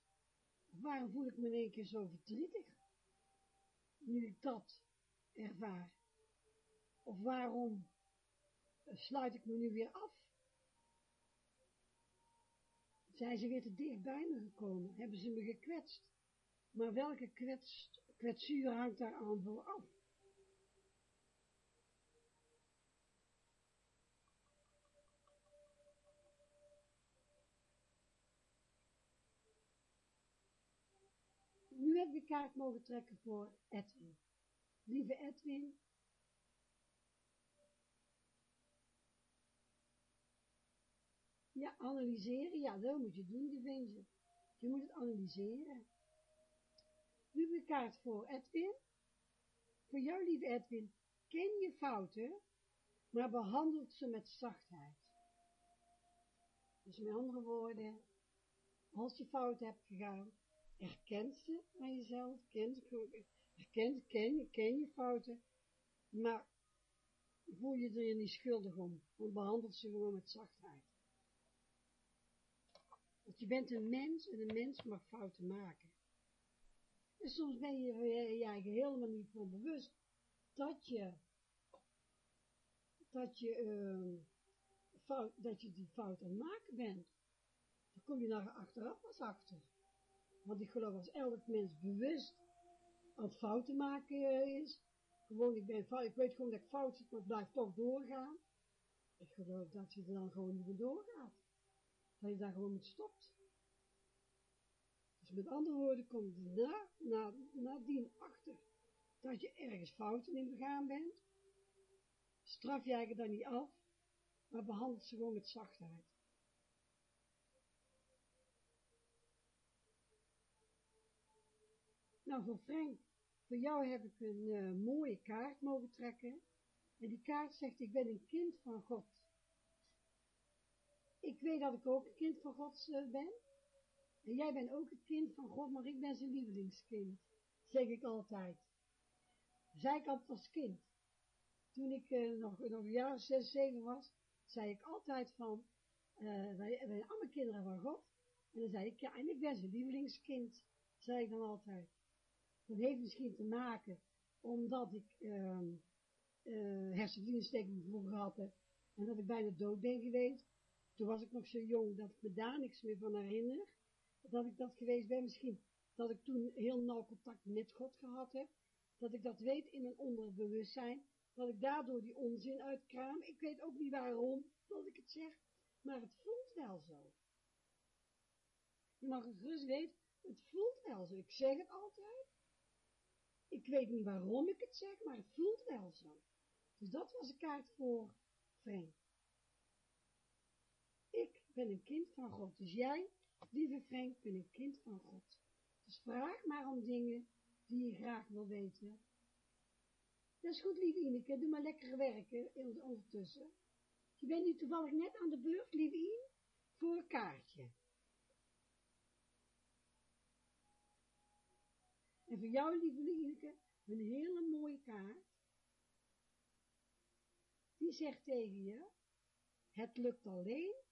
Waarom voel ik me in één keer zo verdrietig? Nu ik dat ervaar. Of waarom sluit ik me nu weer af? Zijn ze weer te dicht bij me gekomen? Hebben ze me gekwetst? Maar welke kwets, kwetsuur hangt daar aan vooraf? Nu heb ik de kaart mogen trekken voor Edwin. Lieve Edwin. Ja, analyseren. Ja, dat moet je doen, die vind je. Moet het analyseren. Nu de kaart voor Edwin. Voor jou, lieve Edwin, ken je fouten, maar behandelt ze met zachtheid. Dus met andere woorden, als je fouten hebt gegaan, erkent ze aan jezelf, kent, herkent, ken, ken je fouten, maar voel je er niet schuldig om, want behandelt ze gewoon met zachtheid. Want je bent een mens en een mens mag fouten maken. En soms ben je je eigen helemaal niet van bewust dat je, dat je uh, fout, dat je die fout aan het maken bent. Dan kom je daar achteraf pas achter. Want ik geloof als elk mens bewust aan fouten maken eh, is, gewoon, ik, ben, ik weet gewoon dat ik fout zit, maar ik blijf toch doorgaan. Ik geloof dat je er dan gewoon niet meer doorgaat. Dat je daar gewoon moet stopt. Dus met andere woorden komt je na, na, nadien achter dat je ergens fouten in begaan bent. Straf jij je dan niet af, maar behandelt ze gewoon met zachtheid. Nou, voor Frank, voor jou heb ik een uh, mooie kaart mogen trekken. En die kaart zegt, ik ben een kind van God. Ik weet dat ik ook een kind van God uh, ben. En jij bent ook een kind van God, maar ik ben zijn lievelingskind. Zeg ik altijd. Zei ik altijd als kind. Toen ik uh, nog, nog een jaar zes, zeven was, zei ik altijd van, wij, wij zijn allemaal kinderen van God. En dan zei ik, ja, en ik ben zijn lievelingskind. Zei ik dan altijd. Dat heeft misschien te maken omdat ik uh, uh, heb en dat ik bijna dood ben geweest. Toen was ik nog zo jong dat ik me daar niks meer van herinner. Dat ik dat geweest ben. Misschien dat ik toen heel nauw contact met God gehad heb. Dat ik dat weet in mijn onderbewustzijn. Dat ik daardoor die onzin uitkraam. Ik weet ook niet waarom dat ik het zeg. Maar het voelt wel zo. Je mag het gerust weten. Het voelt wel zo. Ik zeg het altijd. Ik weet niet waarom ik het zeg, maar het voelt wel zo. Dus dat was een kaart voor Frank. Ben een kind van God. Dus jij, lieve Frank, bent een kind van God. Dus vraag maar om dingen die je graag wil weten. Dat is goed, lieve Ineke. Doe maar lekker werken ondertussen. Je bent nu toevallig net aan de beurt, lieve Ine, voor een kaartje. En voor jou, lieve Lieneke, een hele mooie kaart. Die zegt tegen je, het lukt alleen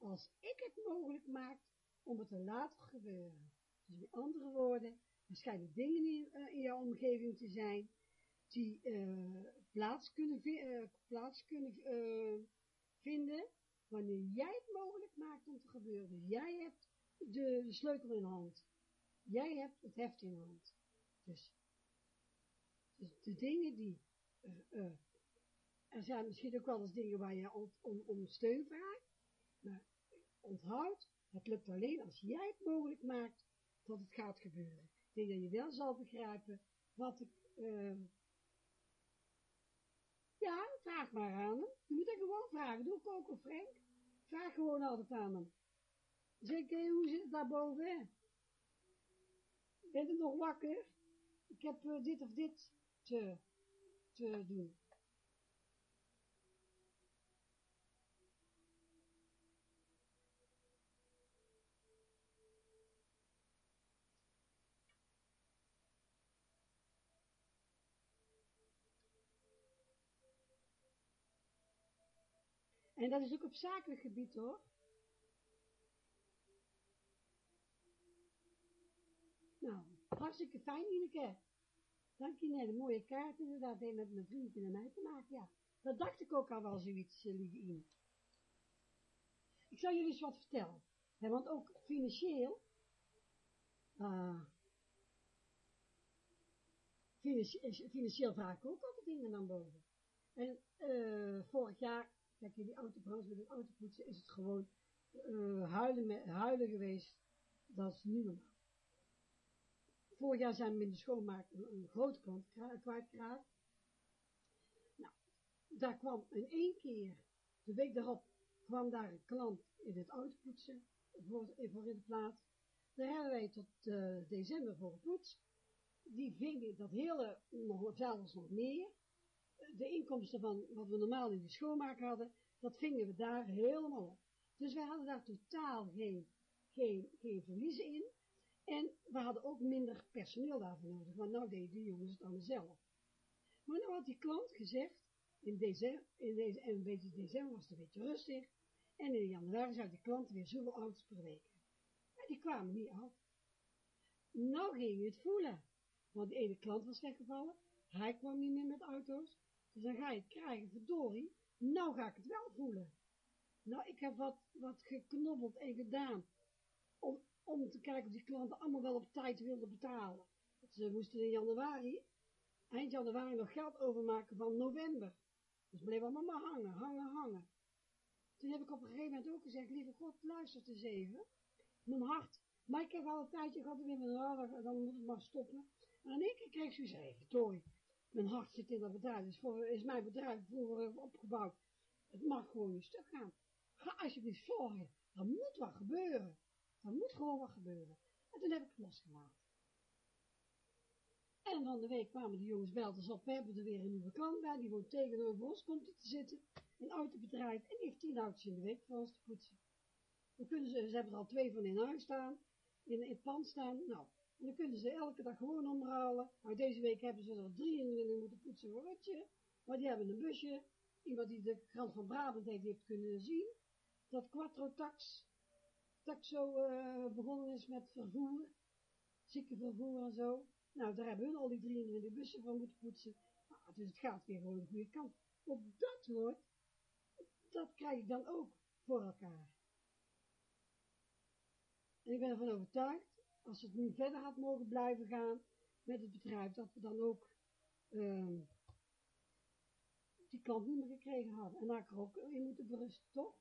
als ik het mogelijk maak om het te laten gebeuren. Dus met andere woorden, er schijnen dingen in, uh, in jouw omgeving te zijn, die uh, plaats kunnen, uh, plaats kunnen vinden, wanneer jij het mogelijk maakt om te gebeuren. Jij hebt de, sleutel in hand. Jij hebt het heft in hand. Dus, dus de dingen die, er zijn misschien ook wel eens dingen waar je om, om, om steun vraagt, onthoud, het lukt alleen als jij het mogelijk maakt dat het gaat gebeuren. Ik denk dat je wel zal begrijpen wat ik, uh, ja, vraag maar aan hem. Je moet er gewoon vragen, doe ik ook al Frank. Vraag gewoon altijd aan hem. Zeg, hoe zit het daar boven? Ben je nog wakker? ik heb uh, dit of dit te, te doen. En dat is ook op zakelijk gebied hoor. Nou, hartstikke fijn, Ineke. Dank je, net een mooie kaart inderdaad, heeft met mijn vriendje en mij te maken, ja. Dat dacht ik ook al wel zoiets, uh, lieve Ine. Ik zal jullie eens wat vertellen. Want ook financieel, uh, financieel, financieel vraag ik ook altijd dingen naar boven. En uh, vorig jaar, kijk die autobranche met het autopoetsen, is het gewoon uh, huilen, huilen geweest. Dat is niet normaal. Vorig jaar zijn we in de schoonmaak een, een grote klant kwijtgeraakt. Nou, daar kwam in één keer, de week daarop, kwam daar een klant in het autopoetsen, voor, voor in de plaats. Daar hebben wij tot uh, december voor gepoetst. Die vingen dat hele, nog, zelfs nog meer. De inkomsten van wat we normaal in de schoonmaak hadden, dat vingen we daar helemaal op. Dus wij hadden daar totaal geen, geen, geen verliezen in. En we hadden ook minder personeel daarvoor nodig, want nou deden die jongens het allemaal zelf. Maar nou had die klant gezegd, in december, in deze, en een beetje december was het een beetje rustig, en in januari zou die klant weer zoveel auto's per week Maar die kwamen niet af. Nou ging je het voelen, want de ene klant was weggevallen, hij kwam niet meer met auto's, dus dan ga je het krijgen, verdorie, nou ga ik het wel voelen. Nou, ik heb wat, wat geknobbeld en gedaan. Om, om te kijken of die klanten allemaal wel op tijd wilden betalen. Ze moesten in januari, eind januari nog geld overmaken van november. Dus bleef allemaal maar hangen, hangen, hangen. Toen heb ik op een gegeven moment ook gezegd, lieve God, luister eens even. Mijn hart, maar ik heb al een tijdje gehad, weer mijn hart, dan moet het maar stoppen. En in één keer kreeg ze zeggen, Tori, mijn hart zit in dat bedrijf, dus voor, is mijn bedrijf voor opgebouwd. Het mag gewoon een stuk gaan. Ga alsjeblieft zorgen, er moet wat gebeuren. Er moet gewoon wat gebeuren. En toen heb ik het losgemaakt. En van de week kwamen de jongens belden op, we hebben er weer een nieuwe klant bij, die woont tegenover ons, komt te zitten, een autobedrijf, en die heeft tien auto's in de week voor ons te poetsen. Dan kunnen ze, ze hebben er al twee van in huis staan, in, in het pand staan, nou, en dan kunnen ze elke dag gewoon omhalen. Nou, deze week hebben ze er drie in de moeten poetsen voor maar die hebben een busje, iemand die de krant van Brabant heeft, kunnen zien, dat Quattro Tax, Taxo uh, begonnen is met vervoer, ziekenvervoer en zo. Nou, daar hebben hun al die 23 bussen van moeten poetsen. Nou, dus het gaat weer gewoon de goede kant. Op dat woord, dat krijg ik dan ook voor elkaar. En ik ben ervan overtuigd, als het nu verder had mogen blijven gaan met het bedrijf, dat we dan ook uh, die klant niet meer gekregen hadden. En daar had ik er ook in moeten berusten, toch?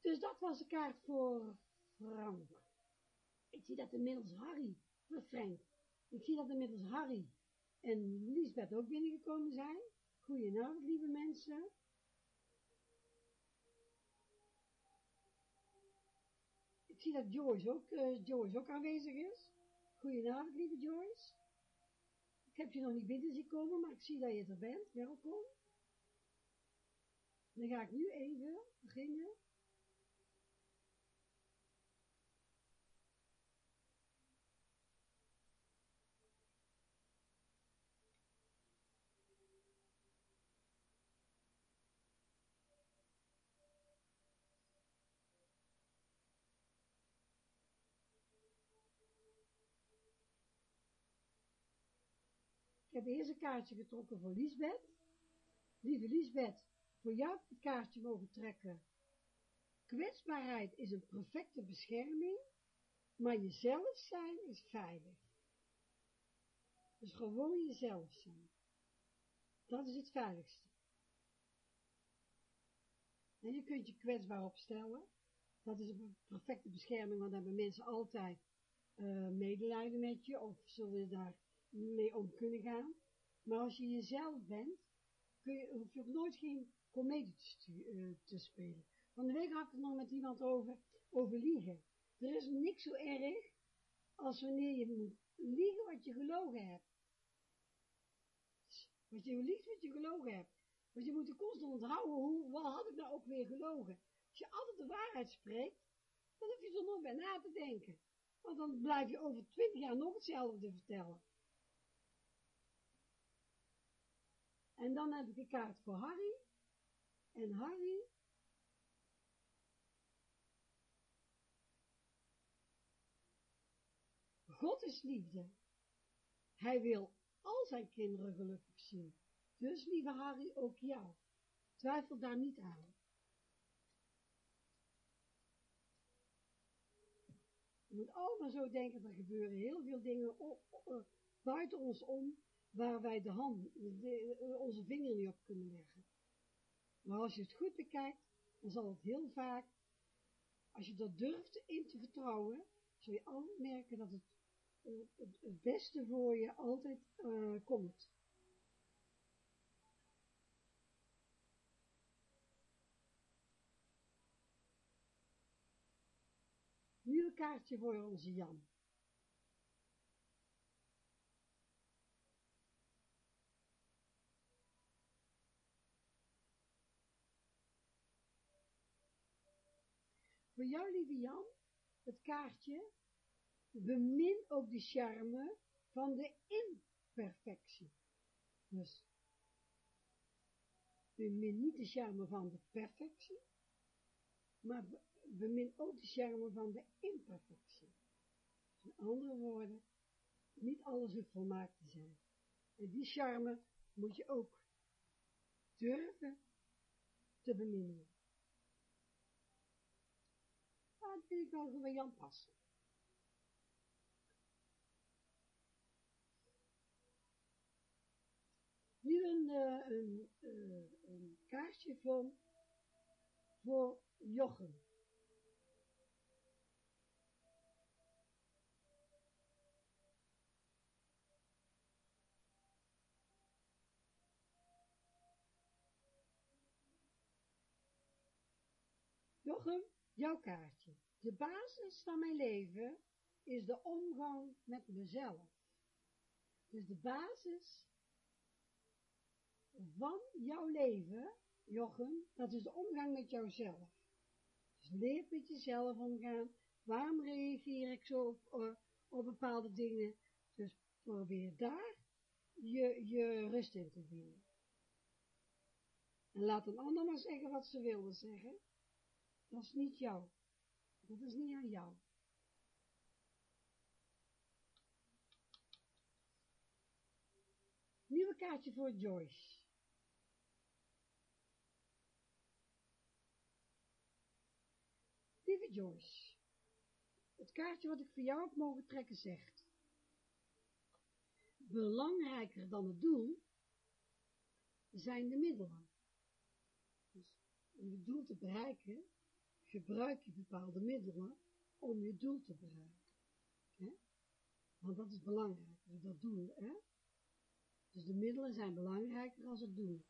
Dus dat was de kaart voor Frank. Ik zie dat inmiddels Harry, voor Frank, ik zie dat inmiddels Harry en Lisbeth ook binnengekomen zijn. Goedenavond, lieve mensen. Ik zie dat Joyce ook, uh, Joyce ook aanwezig is. Goedenavond, lieve Joyce. Ik heb je nog niet binnen zien komen, maar ik zie dat je er bent. Welkom. Dan ga ik nu even beginnen heb eerst een kaartje getrokken voor Liesbeth. Lieve Liesbeth, voor jou het kaartje mogen trekken. Kwetsbaarheid is een perfecte bescherming, maar jezelf zijn is veilig. Dus gewoon jezelf zijn. Dat is het veiligste. En je kunt je kwetsbaar opstellen. Dat is een perfecte bescherming, want dan hebben mensen altijd uh, medelijden met je, of zullen daar mee om kunnen gaan. Maar als je jezelf bent, kun je, hoef je ook nooit geen komedie te, uh, te spelen. Van de week had ik het nog met iemand over, over liegen. Er is niks zo erg als wanneer je moet liegen wat je gelogen hebt. Wat je liegt wat je gelogen hebt. Want je moet je constant onthouden, hoe, wat had ik nou ook weer gelogen. Als je altijd de waarheid spreekt, dan hoef je er nog bij na te denken. Want dan blijf je over twintig jaar nog hetzelfde vertellen. En dan heb ik een kaart voor Harry. En Harry God is liefde. Hij wil al zijn kinderen gelukkig zien. Dus, lieve Harry, ook jou. Twijfel daar niet aan. Je moet allemaal zo denken, er gebeuren heel veel dingen buiten ons om, waar wij de hand, onze vinger niet op kunnen leggen. Maar als je het goed bekijkt, dan zal het heel vaak, als je dat durft in te vertrouwen, zul je altijd merken dat het, het, beste voor je altijd uh, komt. Nu een kaartje voor onze Jan. Voor jou, lieve Jan, het kaartje, bemin ook de charme van de imperfectie. Dus, bemin niet de charme van de perfectie, maar bemin ook de charme van de imperfectie. In andere woorden, niet alles hoeft volmaakt te zijn. En die charme moet je ook durven te beminnen. Ik wel goed bij Jan passen. Nu een, uh, een, uh, een kaartje van voor Jochem. Jochem, jouw kaartje. De basis van mijn leven is de omgang met mezelf. Dus de basis van jouw leven, Jochem, dat is de omgang met jouzelf. Dus leer met jezelf omgaan. Waarom reageer ik zo op, op bepaalde dingen? Dus probeer daar je, je rust in te vinden. En laat een ander maar zeggen wat ze willen zeggen. Dat is niet jou. Dat is niet aan jou. Nieuwe kaartje voor Joyce. Lieve Joyce, het kaartje wat ik voor jou heb mogen trekken zegt, belangrijker dan het doel zijn de middelen. Dus om je doel te bereiken, gebruik je bepaalde middelen om je doel te bereiken. Hè? Want dat is belangrijk, dus dat doel. Hè? Dus de middelen zijn belangrijker als het doel.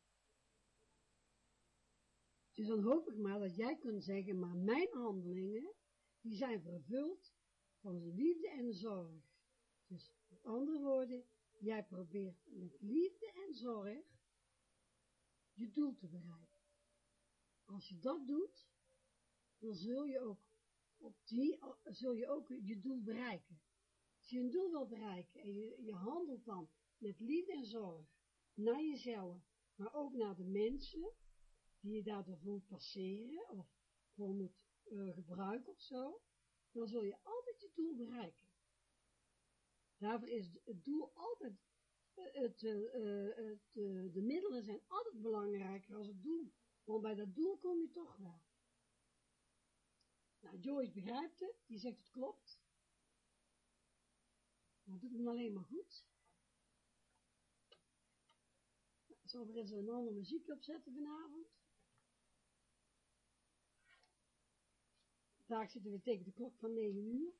Dus dan hoop ik maar dat jij kunt zeggen, maar mijn handelingen, die zijn vervuld van liefde en zorg. Dus met andere woorden, jij probeert met liefde en zorg je doel te bereiken. Als je dat doet, dan zul je ook op die, zul je ook je doel bereiken. Als je een doel wil bereiken en je, je handelt dan met liefde en zorg naar jezelf, maar ook naar de mensen die je daarvoor passeren of voor moet uh, gebruiken of zo, dan zul je altijd je doel bereiken. Daarvoor is het doel altijd, uh, het, uh, het, de middelen zijn altijd belangrijker als het doel, want bij dat doel kom je toch wel. Nou, Joyce begrijpt het, die zegt het klopt. Maar doet hem alleen maar goed. Nou, zal er eens een andere muziek opzetten vanavond. Daar zitten we tegen de klok van 9 uur.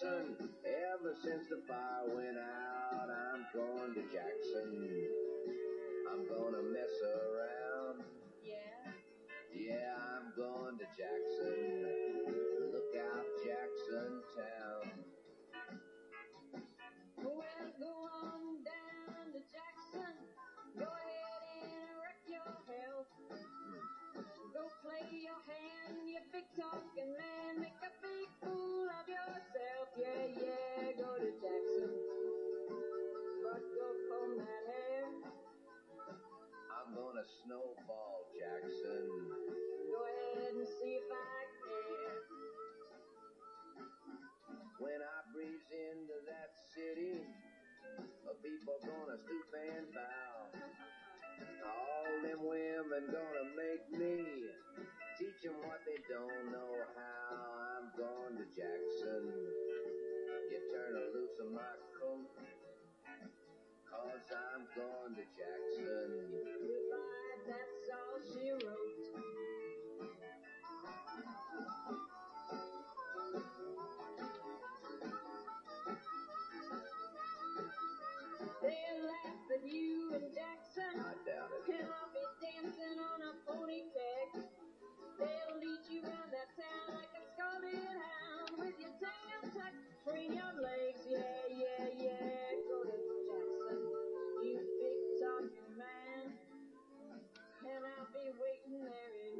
Jackson ever since the fire went out. I'm going to Jackson. I'm gonna mess around. Yeah. Yeah, I'm going to Jackson. Look out, Jackson Town. Well, go on down to Jackson. Go ahead and wreck your health. Go play your hand, you big talking man. I'm snowball Jackson. Go ahead and see if I care. When I breeze into that city, the people gonna stoop and bow. All them women gonna make me teach 'em what they don't know how. I'm going to Jackson. You turn a loose of my coat, cause I'm going to Jackson that's all she wrote. They laugh at you and Jackson. I doubt it. Can I be dancing on a pony keg? They'll lead you around that town like a scalded hound with your tail tucked between your legs. Yeah, yeah, yeah. waiting there in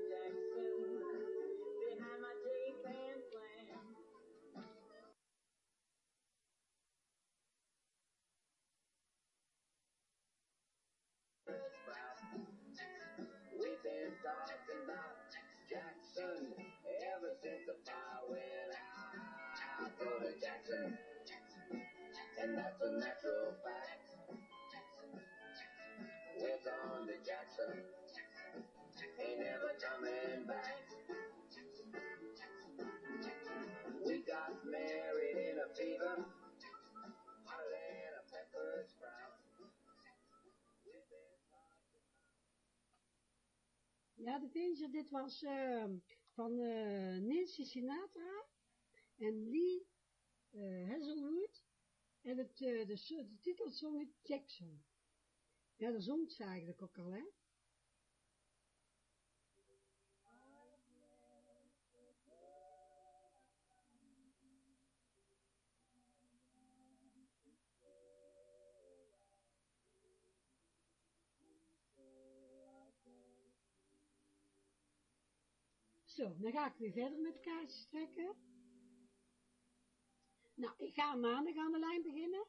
Ja, de Danger, dit was ehm, van eh, Nancy Sinatra en Lee eh Hazelwood. En het, eh, de, so- de titelsong is Jackson. Ja, dat zong ze eigenlijk ook al, hè. Zo, dan ga ik weer verder met kaartjes trekken. Nou, ik ga maandag aan de lijn beginnen.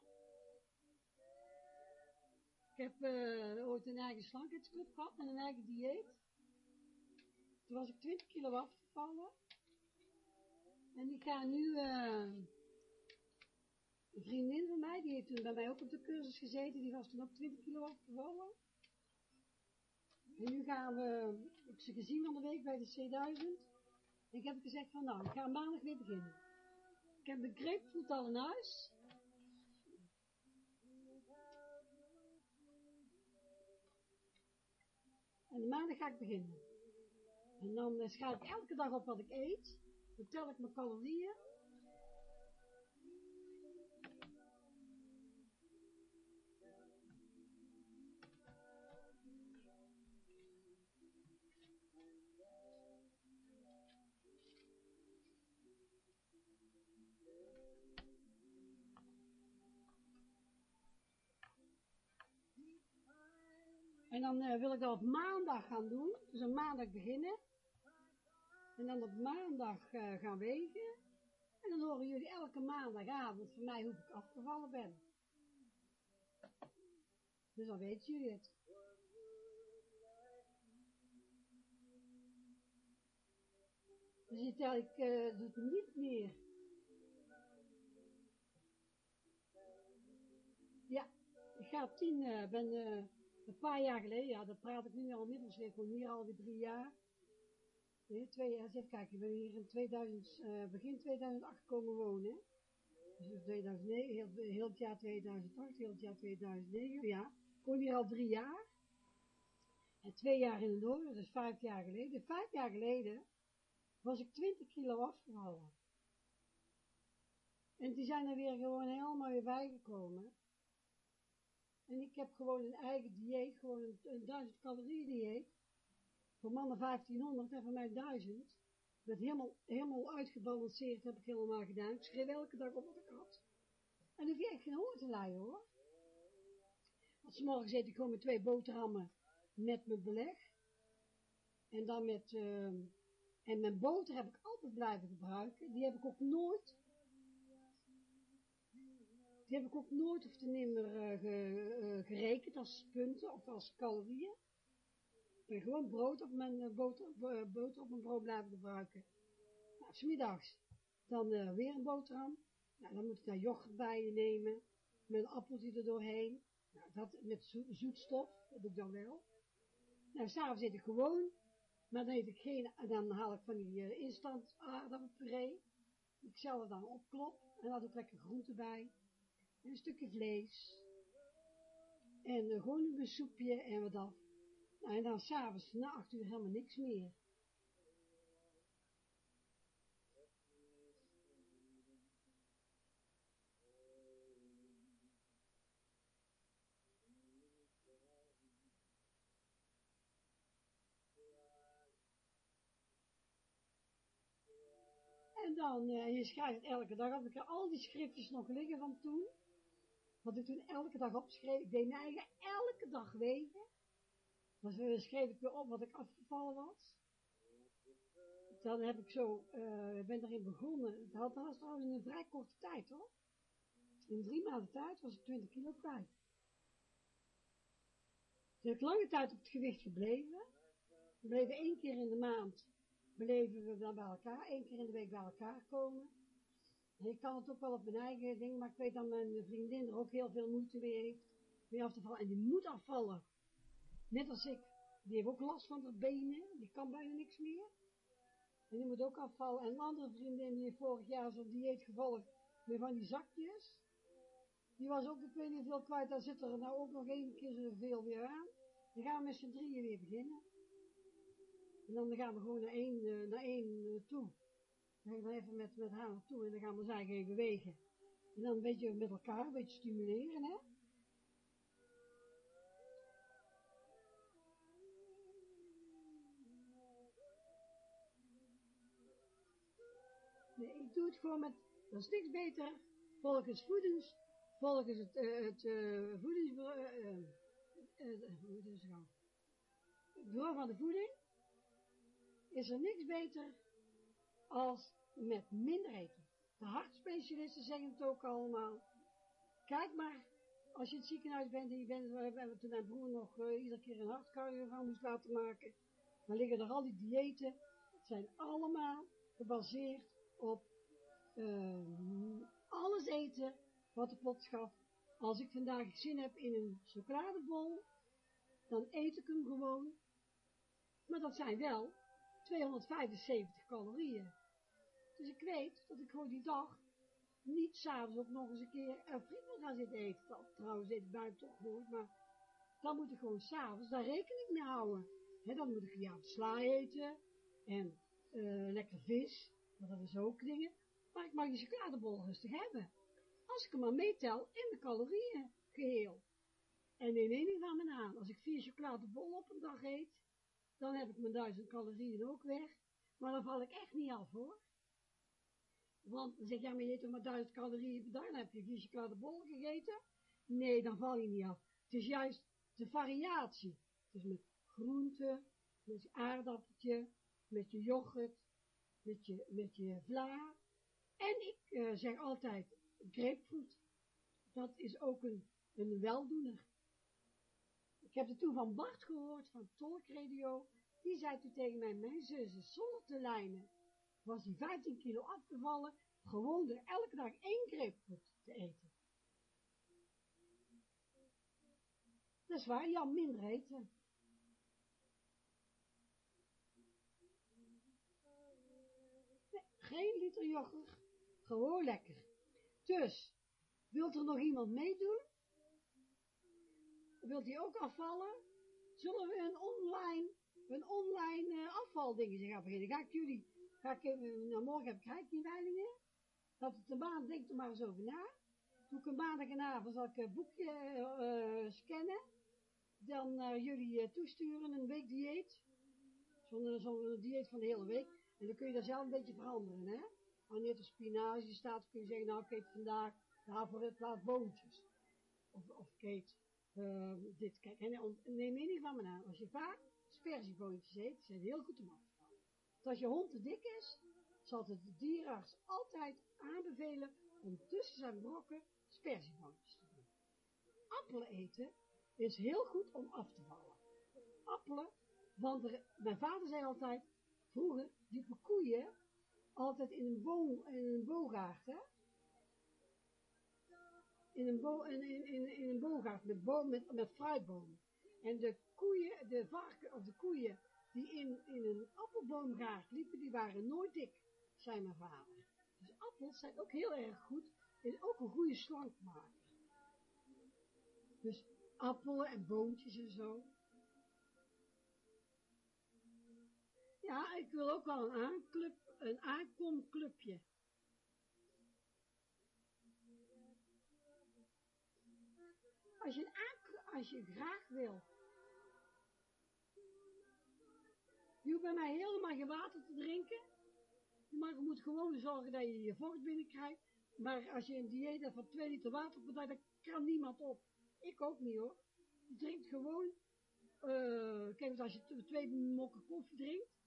Ik heb eh, ooit een eigen slankheidsclub gehad en een eigen dieet. Toen was ik 20 kilo afgevallen. En ik ga nu, eh, een vriendin van mij, die heeft toen bij mij ook op de cursus gezeten, die was toen ook 20 kilo afgevallen. En nu gaan we, ik heb ze gezien van de week bij de C1000. En ik heb gezegd van nou, ik ga maandag weer beginnen. Ik heb de grapefruit al in huis. En maandag ga ik beginnen. En dan eh, schrijf ik elke dag op wat ik eet. Dan tel ik mijn calorieën. Dan eh, wil ik dat op maandag gaan doen. Dus op maandag beginnen. En dan op maandag eh, gaan wegen. En dan horen jullie elke maandagavond van mij hoe ik afgevallen ben. Dus dan weten jullie het. Dus je tel, ik eh, doe het niet meer. Ja, ik ga op tien, ben een paar jaar geleden, ja, dat praat ik nu al inmiddels weer, gewoon hier alweer drie jaar. Nee, twee jaar, even kijken, ik ben hier in 2000, eh, begin 2008 komen wonen. Dus in 2009, heel, heel het jaar 2008, heel het jaar 2009, ja. Ik woon hier al drie jaar. En twee jaar in het noorden, dus vijf jaar geleden. Vijf jaar geleden was ik 20 kilo afgevallen. En die zijn er weer gewoon helemaal weer bijgekomen. En ik heb gewoon een eigen dieet, gewoon een, een 1000 calorieën dieet. Voor mannen 1500 en voor mij 1000. Dat helemaal, helemaal uitgebalanceerd heb ik helemaal gedaan. Ik schreef elke dag op wat ik had. En dan hoef je echt geen honger te lijden hoor. Want 's morgens eet ik gewoon met twee boterhammen met mijn beleg. En dan met, ehm, en mijn boter heb ik altijd blijven gebruiken. Die heb ik ook nooit die heb ik ook nooit of te nimmer eh, eh, gerekend als punten of als calorieën. Ik ben gewoon brood op mijn eh, boter, boter op mijn brood blijven gebruiken. Nou, 's middags dan weer een boterham. Nou, dan moet ik daar yoghurt bij nemen. Met een appeltje er doorheen. Nou, dat met zo- zoetstof, dat doe ik dan wel. Nou, s'avonds eet ik gewoon. Maar dan eet ik geen, en dan haal ik van die eh, instant aardappelpuree. Ik zelf dan opklop. En daar doe ik lekker groente bij. En een stukje vlees. En eh, gewoon een soepje en wat af. Nou, en dan s'avonds na acht uur helemaal niks meer. En dan, eh, je schrijft elke dag op. Ik heb al die schriftjes nog liggen van toen. Wat ik toen elke dag opschreef. Ik deed mijn eigen elke dag wegen. Dan schreef ik weer op wat ik afgevallen was. Dan heb ik zo, ik ben erin begonnen. Dat was trouwens in een vrij korte tijd hoor. In drie maanden tijd was ik 20 kilo kwijt. Toen heb lange tijd op het gewicht gebleven. We bleven één keer in de maand, bleven we dan bij elkaar, één keer in de week bij elkaar komen. Ik kan het ook wel op mijn eigen ding, maar ik weet dat mijn vriendin er ook heel veel moeite mee heeft, mee af te vallen. En die moet afvallen. Net als ik. Die heeft ook last van haar benen, die kan bijna niks meer. En die moet ook afvallen. En een andere vriendin die vorig jaar zo'n dieet gevolgd, met van die zakjes. Die was ook, ik weet niet veel kwijt, daar zit er nou ook nog één keer zoveel weer aan. Dan gaan we met z'n drieën weer beginnen. En dan gaan we gewoon naar één, eh, naar één eh, toe. Dan gaan we even met, met haar naartoe en dan gaan we eigen even wegen. En dan een beetje met elkaar, een beetje stimuleren, hè. Nee, ik doe het gewoon met, dat is niks beter, volgens voedings, volgens het, eh, het het gaan? Door van de voeding is er niks beter als met minder eten. De hartspecialisten zeggen het ook allemaal. Kijk maar, als je in het ziekenhuis bent en je bent, hebben toen mijn broer nog eh, iedere keer een hartcardiogram moest laten maken, dan liggen er al die diëten, het zijn allemaal gebaseerd op ehm, alles eten wat de pot schaft. Als ik vandaag zin heb in een chocoladebol, dan eet ik hem gewoon. Maar dat zijn wel 275 calorieën. Dus ik weet dat ik gewoon die dag niet s'avonds ook nog eens een keer uh, frieten ga zitten eten. Dat, trouwens eet ik buiten toch nooit, maar dan moet ik gewoon s'avonds daar rekening mee houden. Hè, dan moet ik ja, sla eten en eh, lekker vis, want dat is ook dingen. Maar ik mag die chocoladebol rustig hebben. Als ik hem maar meetel in de calorieën geheel. En neem één ding van aan, als ik vier chocoladebollen op een dag eet, dan heb ik mijn duizend calorieën ook weg. Maar dan val ik echt niet af hoor. Want dan zeg je, ja, maar je eet maar duizend calorieën per dag, dan heb je vier chocoladebollen gegeten. Nee, dan val je niet af. Het is juist de variatie. Met groenten, met je aardappeltje, met je yoghurt, met je, met je vla. En ik uh, zeg altijd grapefruit. Dat is ook een, een weldoener. Ik heb het toen van Bart gehoord, van Tolk Radio. Die zei toen tegen mij, mijn zus is zonder te lijnen. Was die 15 kilo afgevallen, gewoon door elke dag één grapefruit te eten. Dat is waar, Jan, minder eten. Geen liter yoghurt, gewoon lekker. Dus, wilt er nog iemand meedoen? Wilt hij ook afvallen? Zullen we een online, een online uh, afvaldingen gaan beginnen? Ga ik jullie, ga ik morgen heb ik rijknieweilingen. Dat het de maand, denk er maar eens over na. Doe ik een maandagavond zal ik een boekje uh, scannen. Dan uh, jullie toesturen, een week dieet. Zo'n zo dieet van de hele week. En dan kun je daar zelf een beetje veranderen, hè. Wanneer er spinazie staat, kun je zeggen, nou, ik eet vandaag daarvoor in plaats boontjes. Of, of ik eet dit, kijk, en neem één van me aan. Als je vaak sperzieboontjes eet, zijn heel goed te vallen. Als je hond te dik is, zal de dierenarts altijd aanbevelen om tussen zijn brokken sperzieboontjes te doen. Appelen eten is heel goed om af te vallen. Appelen, want er, mijn vader zei altijd, vroeger liepen koeien altijd in een boom, in een boogaard, hè? In een, bo in, in, in een boogaard met, boom, met, met fruitbomen. En de koeien, de varken, of de koeien die in, in een appelboomgaard liepen, die waren nooit dik, zei mijn vader. Dus appels zijn ook heel erg goed, is ook een goede slankmaker. Dus appelen en boontjes en zo. Ja, ik wil ook wel een aanclub, een aankomclubje. Als je, een als je graag wil. Je hoeft bij mij helemaal geen water te drinken. Maar je moet gewoon zorgen dat je je vocht binnenkrijgt. Maar als je een dieet hebt van 2 liter water per dag, dan kan niemand op. Ik ook niet hoor. Je drinkt gewoon, uh, kijk als je twee mokken koffie drinkt,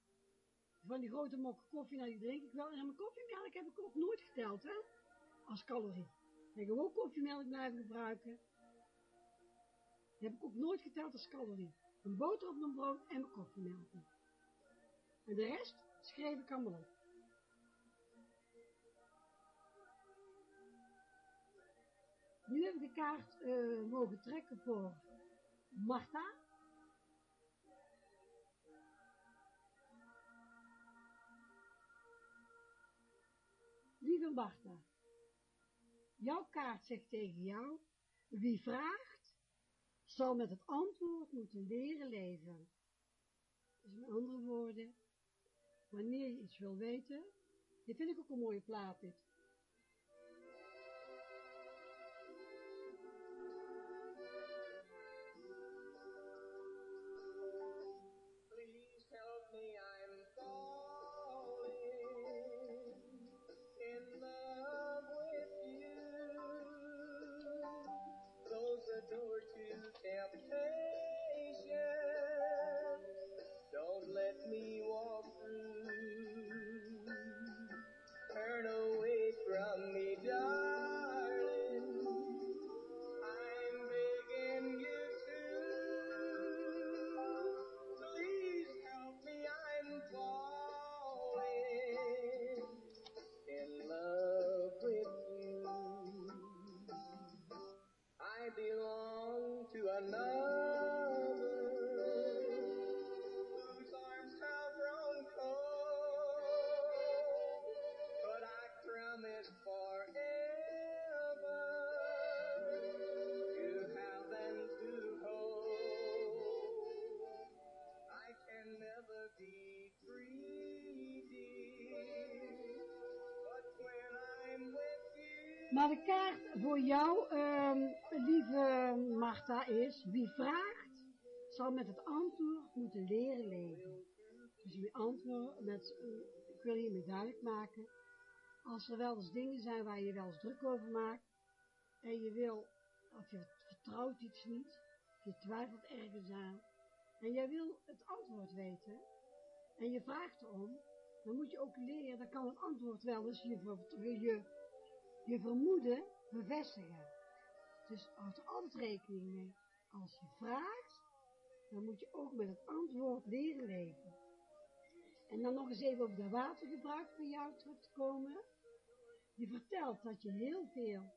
van die grote mokken koffie, nou die drink ik wel. En mijn koffiemelk heb ik ook nooit geteld, hè, als calorie. En gewoon koffiemelk blijven gebruiken. Heb ik ook nooit geteld als calorie. Een boter op mijn brood en mijn koffiemelk. En de rest schreef ik allemaal op. Nu heb ik de kaart uh, mogen trekken voor Marta. Lieve Marta, jouw kaart zegt tegen jou, wie vraagt, zal met het antwoord moeten leren leven. Dus met andere woorden, wanneer je iets wil weten, dit vind ik ook een mooie plaat dit. Maar de kaart voor jou, ehm, lieve Marta, is, wie vraagt, zal met het antwoord moeten leren leven. Dus wie antwoord met, eh, ik wil hiermee duidelijk maken, als er wel eens dingen zijn waar je wel eens druk over maakt, en je wil, of je vertrouwt iets niet, je twijfelt ergens aan, en jij wil het antwoord weten, en je vraagt erom, dan moet je ook leren, dan kan het antwoord wel eens je, je, je vermoeden bevestigen. Dus houd altijd rekening mee. Als je vraagt, dan moet je ook met het antwoord leren leven. En dan nog eens even op de watergebruik van jou terug te komen. Je vertelt dat je heel veel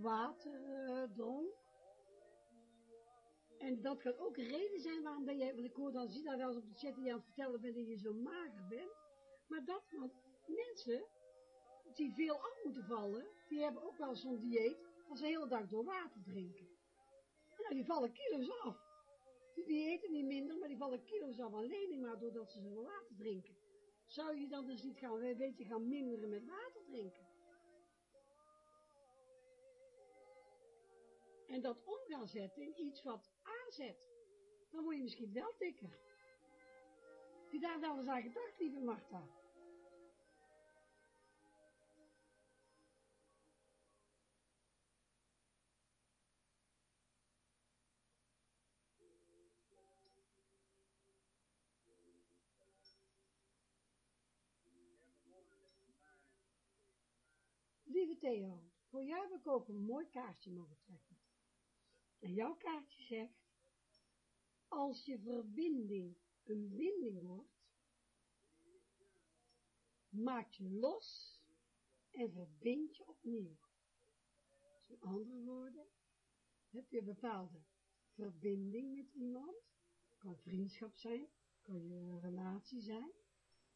water eh, dronk. En dat kan ook een reden zijn waarom ben jij, want ik hoor dan, zie daar wel eens op de chat die aan het vertellen bent dat je zo mager bent. Maar dat, want mensen die veel af moeten vallen, die hebben ook wel zo'n dieet, dat ze de hele dag door water drinken. En nou, die vallen kilo's af. Die, die eten niet minder, maar die vallen kilo's af alleen maar doordat ze zoveel water drinken. Zou je dan dus niet gaan, een beetje gaan minderen met water drinken? En dat om gaan zetten in iets wat aanzet. Dan word je misschien wel dikker. Je daar wel eens aan gedacht, lieve Marta? Lieve Theo, voor jou heb ik ook een mooi kaartje mogen trekken. En jouw kaartje zegt, als je verbinding een binding wordt, maak je los en verbind je opnieuw. Dus met andere woorden, heb je een bepaalde verbinding met iemand, kan vriendschap zijn, kan je relatie zijn,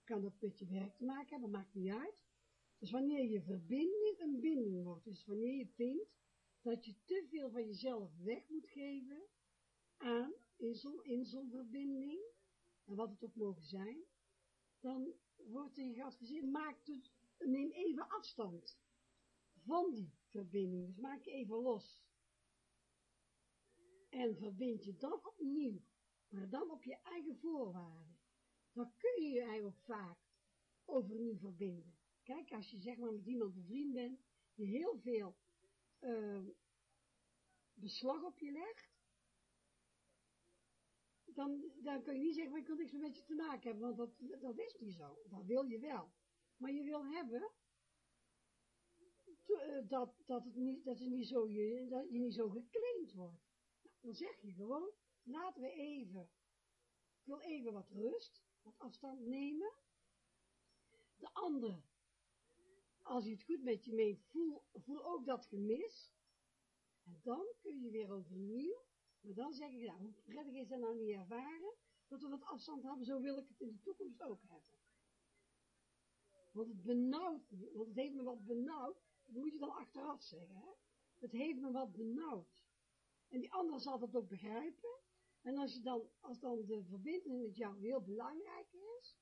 kan dat met je werk te maken hebben, maakt niet uit. Dus wanneer je verbinding een binding wordt, dus wanneer je vindt dat je te veel van jezelf weg moet geven aan in zo'n in verbinding, en wat het ook mogen zijn, dan wordt er geadviseerd, maak het, neem even afstand van die verbinding, dus maak je even los. En verbind je dan opnieuw, maar dan op je eigen voorwaarden. Dan kun je je eigenlijk vaak overnieuw verbinden. Kijk, als je zeg maar met iemand bevriend bent, die heel veel uh, beslag op je legt, dan, dan kun je niet zeggen, ik wil niks met je te maken hebben, want dat, dat is niet zo. Dat wil je wel. Maar je wil hebben, te, uh, dat, dat, het niet, dat, het niet zo, je, dat je niet zo geclaimd wordt. Nou, dan zeg je gewoon, laten we even, ik wil even wat rust, wat afstand nemen. De ander, als je het goed met je meent, voel, voel ook dat gemis. En dan kun je weer overnieuw, maar dan zeg ik, nou, hoe prettig is dat nou niet ervaren, dat we wat afstand hebben, zo wil ik het in de toekomst ook hebben. Want het benauwt want het heeft me wat benauwd, dat moet je dan achteraf zeggen, hè. Het heeft me wat benauwd. En die ander zal dat ook begrijpen, En als, je dan, als dan de verbinding met jou heel belangrijk is,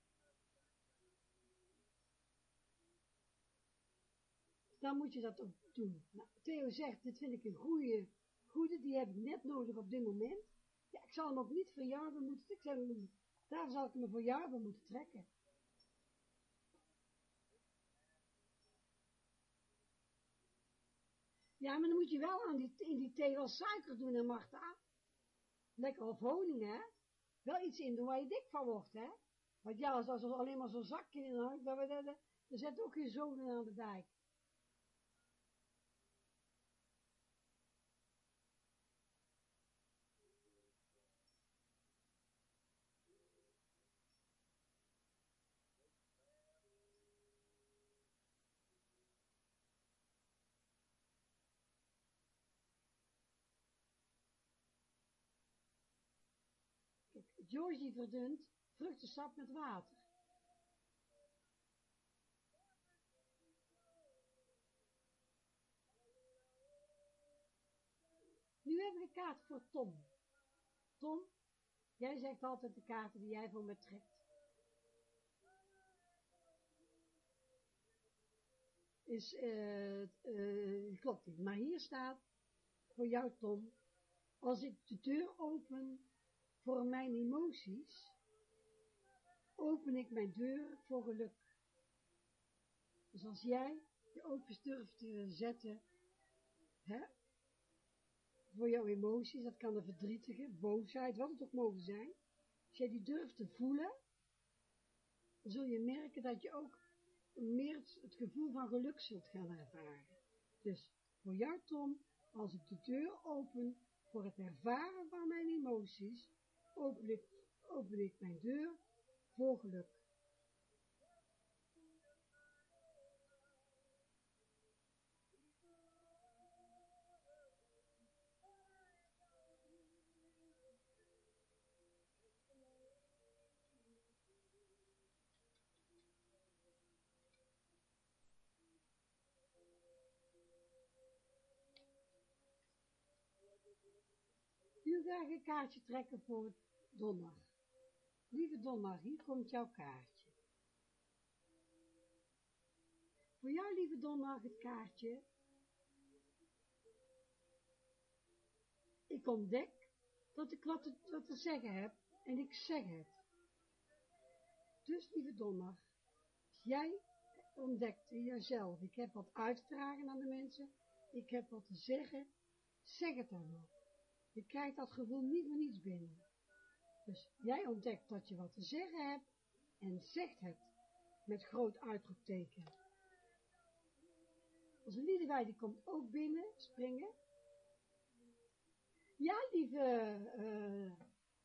dan moet je dat ook doen. Nou, Theo zegt, dit vind ik een goede, goede, die heb ik net nodig op dit moment. Ja, ik zal hem ook niet jou moeten, ik daar zal ik me voor moeten trekken. Ja, maar dan moet je wel aan die, in die thee wel suiker doen, hè, Marta? Lekker of honing, hè? Wel iets in doen waar je dik van wordt, hè? Want ja, als er alleen maar zo'n zakje in hangt, dan, dan, dan, dan zet ook geen zoden aan de dijk. Georgie verdunt vruchtensap met water. Nu heb ik een kaart voor Tom. Tom, jij zegt altijd de kaarten die jij voor me trekt. Is, uh, klopt niet, maar hier staat voor jou Tom, als ik de deur open voor mijn emoties open ik mijn deur voor geluk. Dus als jij je open durft te zetten, hè, voor jouw emoties, dat kan de verdrietige, boosheid, wat het ook mogen zijn, als jij die durft te voelen, dan zul je merken dat je ook meer het gevoel van geluk zult gaan ervaren. Dus voor jou Tom, als ik de deur open voor het ervaren van mijn emoties, open ik, open ik mijn deur. Voor Nu ga een kaartje trekken voor Donner. Lieve Donner, hier komt jouw kaartje. Voor jou, lieve Donner, het kaartje. Ik ontdek dat ik wat te, zeggen heb en ik zeg het. Dus, lieve Donner, jij ontdekt in jezelf, ik heb wat uit te dragen aan de mensen, ik heb wat te zeggen, zeg het dan ook. Je krijgt dat gevoel niet voor niets binnen. Dus jij ontdekt dat je wat te zeggen hebt en zegt het met groot uitroepteken. Onze Liedewij die komt ook binnen springen. Ja, lieve uh,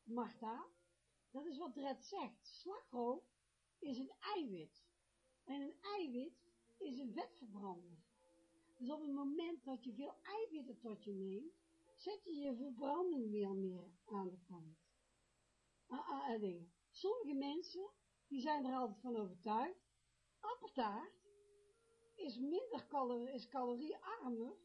Marta, dat is wat Red zegt. Slagroom is een eiwit. En een eiwit is een vetverbrander. Dus op het moment dat je veel eiwitten tot je neemt, zet je je verbranding weer meer aan de kant. Ah, ah, ah. Sommige mensen, die zijn er altijd van overtuigd, appeltaart is minder calorieën, is caloriearmer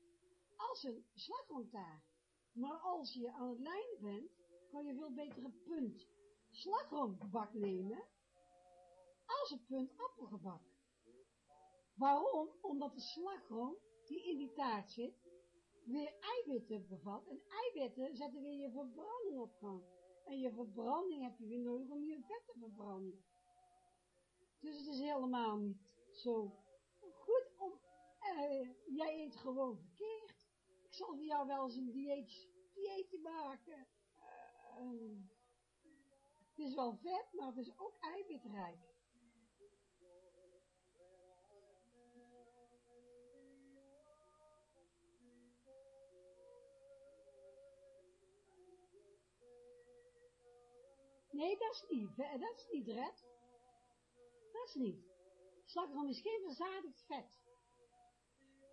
als een slagroomtaart. Maar als je aan het lijnen bent, kan je veel beter een punt slagroomgebak nemen als een punt appelgebak. Waarom? Omdat de slagroom die in die taart zit, weer eiwitten bevat. En eiwitten zetten weer je verbranding op gang. En je verbranding heb je weer nodig om je vet te verbranden. Dus het is helemaal niet zo goed om, uh, jij eet gewoon verkeerd. Ik zal voor jou wel eens een dieet, dieetje maken. Uh, het is wel vet, maar het is ook eiwitrijk. Nee, dat is niet, dat is niet red. Dat is niet. Slagroom is geen verzadigd vet.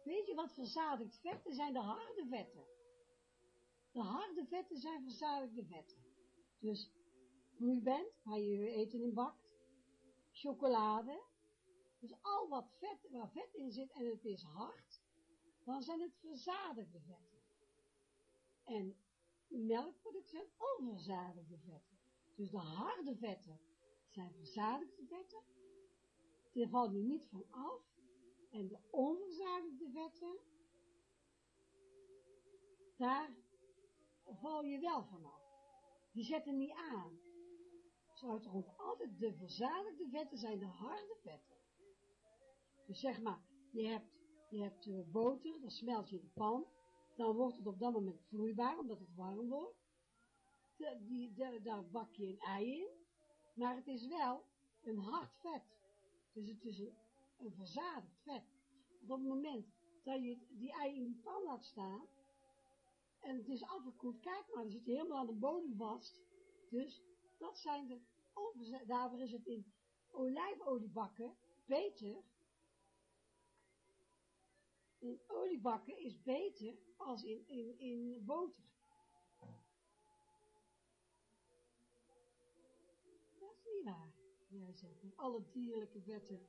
Weet je wat verzadigd vetten zijn? De harde vetten. De harde vetten zijn verzadigde vetten. Dus bent, waar je je eten in bakt, chocolade, dus al wat vet, waar vet in zit en het is hard, dan zijn het verzadigde vetten. En melkproducten zijn onverzadigde vetten. Dus de harde vetten zijn verzadigde vetten. Die vallen je niet van af. En de onverzadigde vetten, daar val je wel vanaf. Die zetten niet aan. Zo rond altijd de verzadigde vetten zijn de harde vetten. Dus zeg maar, je hebt, je hebt uh, boter, dan smelt je in de pan, dan wordt het op dat moment vloeibaar, omdat het warm wordt. Die, daar bak je een ei in, maar het is wel een hard vet. Dus het is een, verzadigd vet. Op het moment dat je die ei in die pan laat staan, en het is afgekoeld, kijk maar, dan zit je helemaal aan de bodem vast. Dus dat zijn de, daarvoor is het in olijfoliebakken beter. In oliebakken is beter als in, in, in boter. Jij zegt alle dierlijke vetten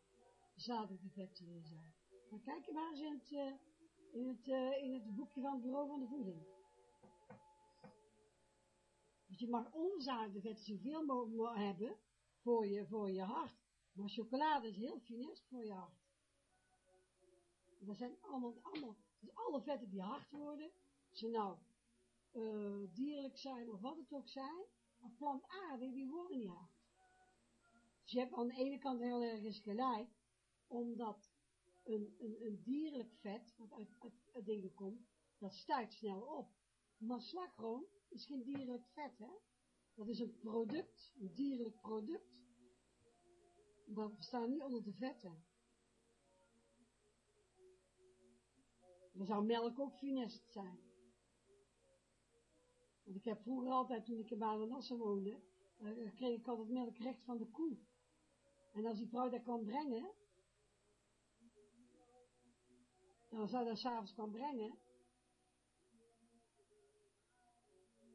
zadige vetten zijn. Maar kijk maar eens in het, uh, in het, uh, in het boekje van het bureau van de voeding. Dus je mag onzadigde vetten zoveel mogelijk hebben voor je, voor je hart. Maar chocolade is heel finest voor je hart. Dat zijn allemaal, allemaal dus alle vetten die hard worden, ze nou uh, dierlijk zijn of wat het ook zijn, maar plantaardig, die worden niet hard. Dus je hebt aan de ene kant heel ergens gelijk, omdat een, een, een dierlijk vet, wat uit, dingen komt, dat stuit snel op. Maar slagroom is geen dierlijk vet, hè? Dat is een product, een dierlijk product. Dat staan niet onder de vetten. Dan zou melk ook funest zijn. Want ik heb vroeger altijd, toen ik in Badenassen woonde, uh, kreeg ik altijd melk recht van de koe. En als die vrouw dat kwam brengen, dan zou dat s'avonds kwam brengen,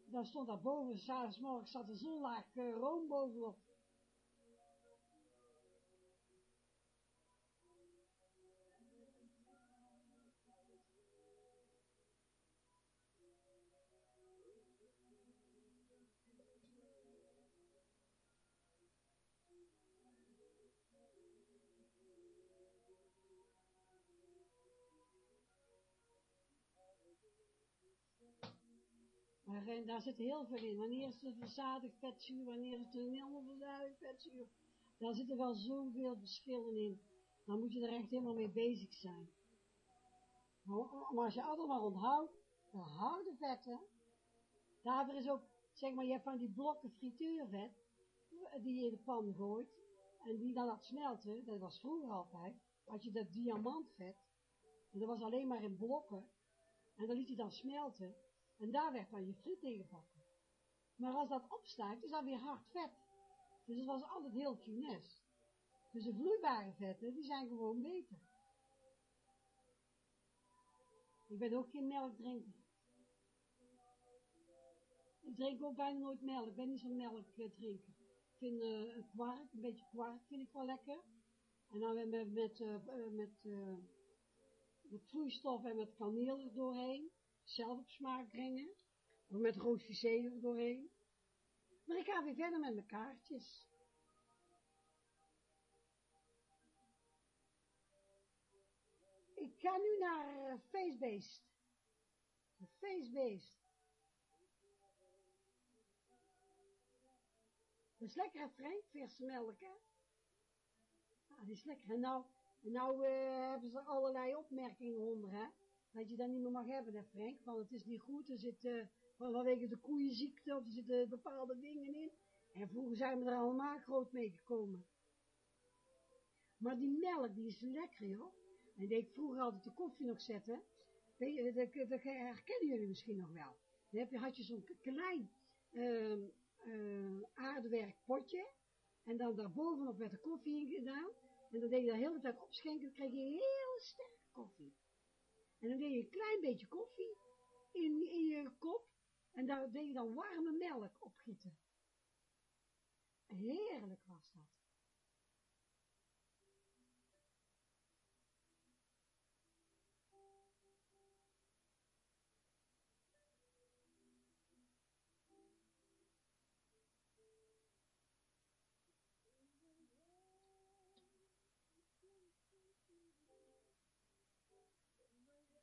dan stond daar boven, s'avonds morgens zat er zo'n laag uh, room bovenop. En daar zit heel veel in. Wanneer is het verzadigd vetzuur, wanneer is het een helemaal verzadigd vetzuur. Daar zitten wel zoveel verschillen in. Dan moet je er echt helemaal mee bezig zijn. Maar als je allemaal onthoudt, de harde vetten, daarvoor is ook, zeg maar, je hebt van die blokken frituurvet, die je in de pan gooit, en die dan laat smelten, dat was vroeger altijd, had je dat diamantvet, en dat was alleen maar in blokken, en dan liet je dan smelten, en daar werd dan je friet in gebakken. Maar als dat opstijgt, is dat weer hard vet. Dus het was altijd heel funest. Dus de vloeibare vetten, die zijn gewoon beter. Ik ben ook geen melkdrinker. Ik drink ook bijna nooit melk. Ik ben niet zo'n melkdrinker. Ik vind uh, een kwark, een beetje kwark vind ik wel lekker. En dan met, met, uh, met, met vloeistof en met kaneel er doorheen zelf op smaak brengen. Of met roosje er doorheen. Maar ik ga weer verder met mijn kaartjes. Ik ga nu naar Facebeest. De Facebeest. Dat is lekker, Frank, verse melk, hè? Ah, die is lekker. En nou, nou uh, hebben ze allerlei opmerkingen onder, hè? Dat je dat niet meer mag hebben, hè Frank, want het is niet goed, er zit uh, vanwege de koeienziekte, of er zitten bepaalde dingen in, en vroeger zijn we er allemaal groot mee gekomen. Maar die melk, die is lekker, joh. En deed ik vroeger altijd de koffie nog zetten, weet je, dat, dat herkennen jullie misschien nog wel. Dan je, had je zo'n klein uh, uh, aardewerk potje, en dan daarbovenop werd de koffie in gedaan, en dan deed je de hele tijd opschenken, dan kreeg je heel sterke koffie. En dan deed je een klein beetje koffie in, in je kop. En daar deed je dan warme melk opgieten. Heerlijk was dat.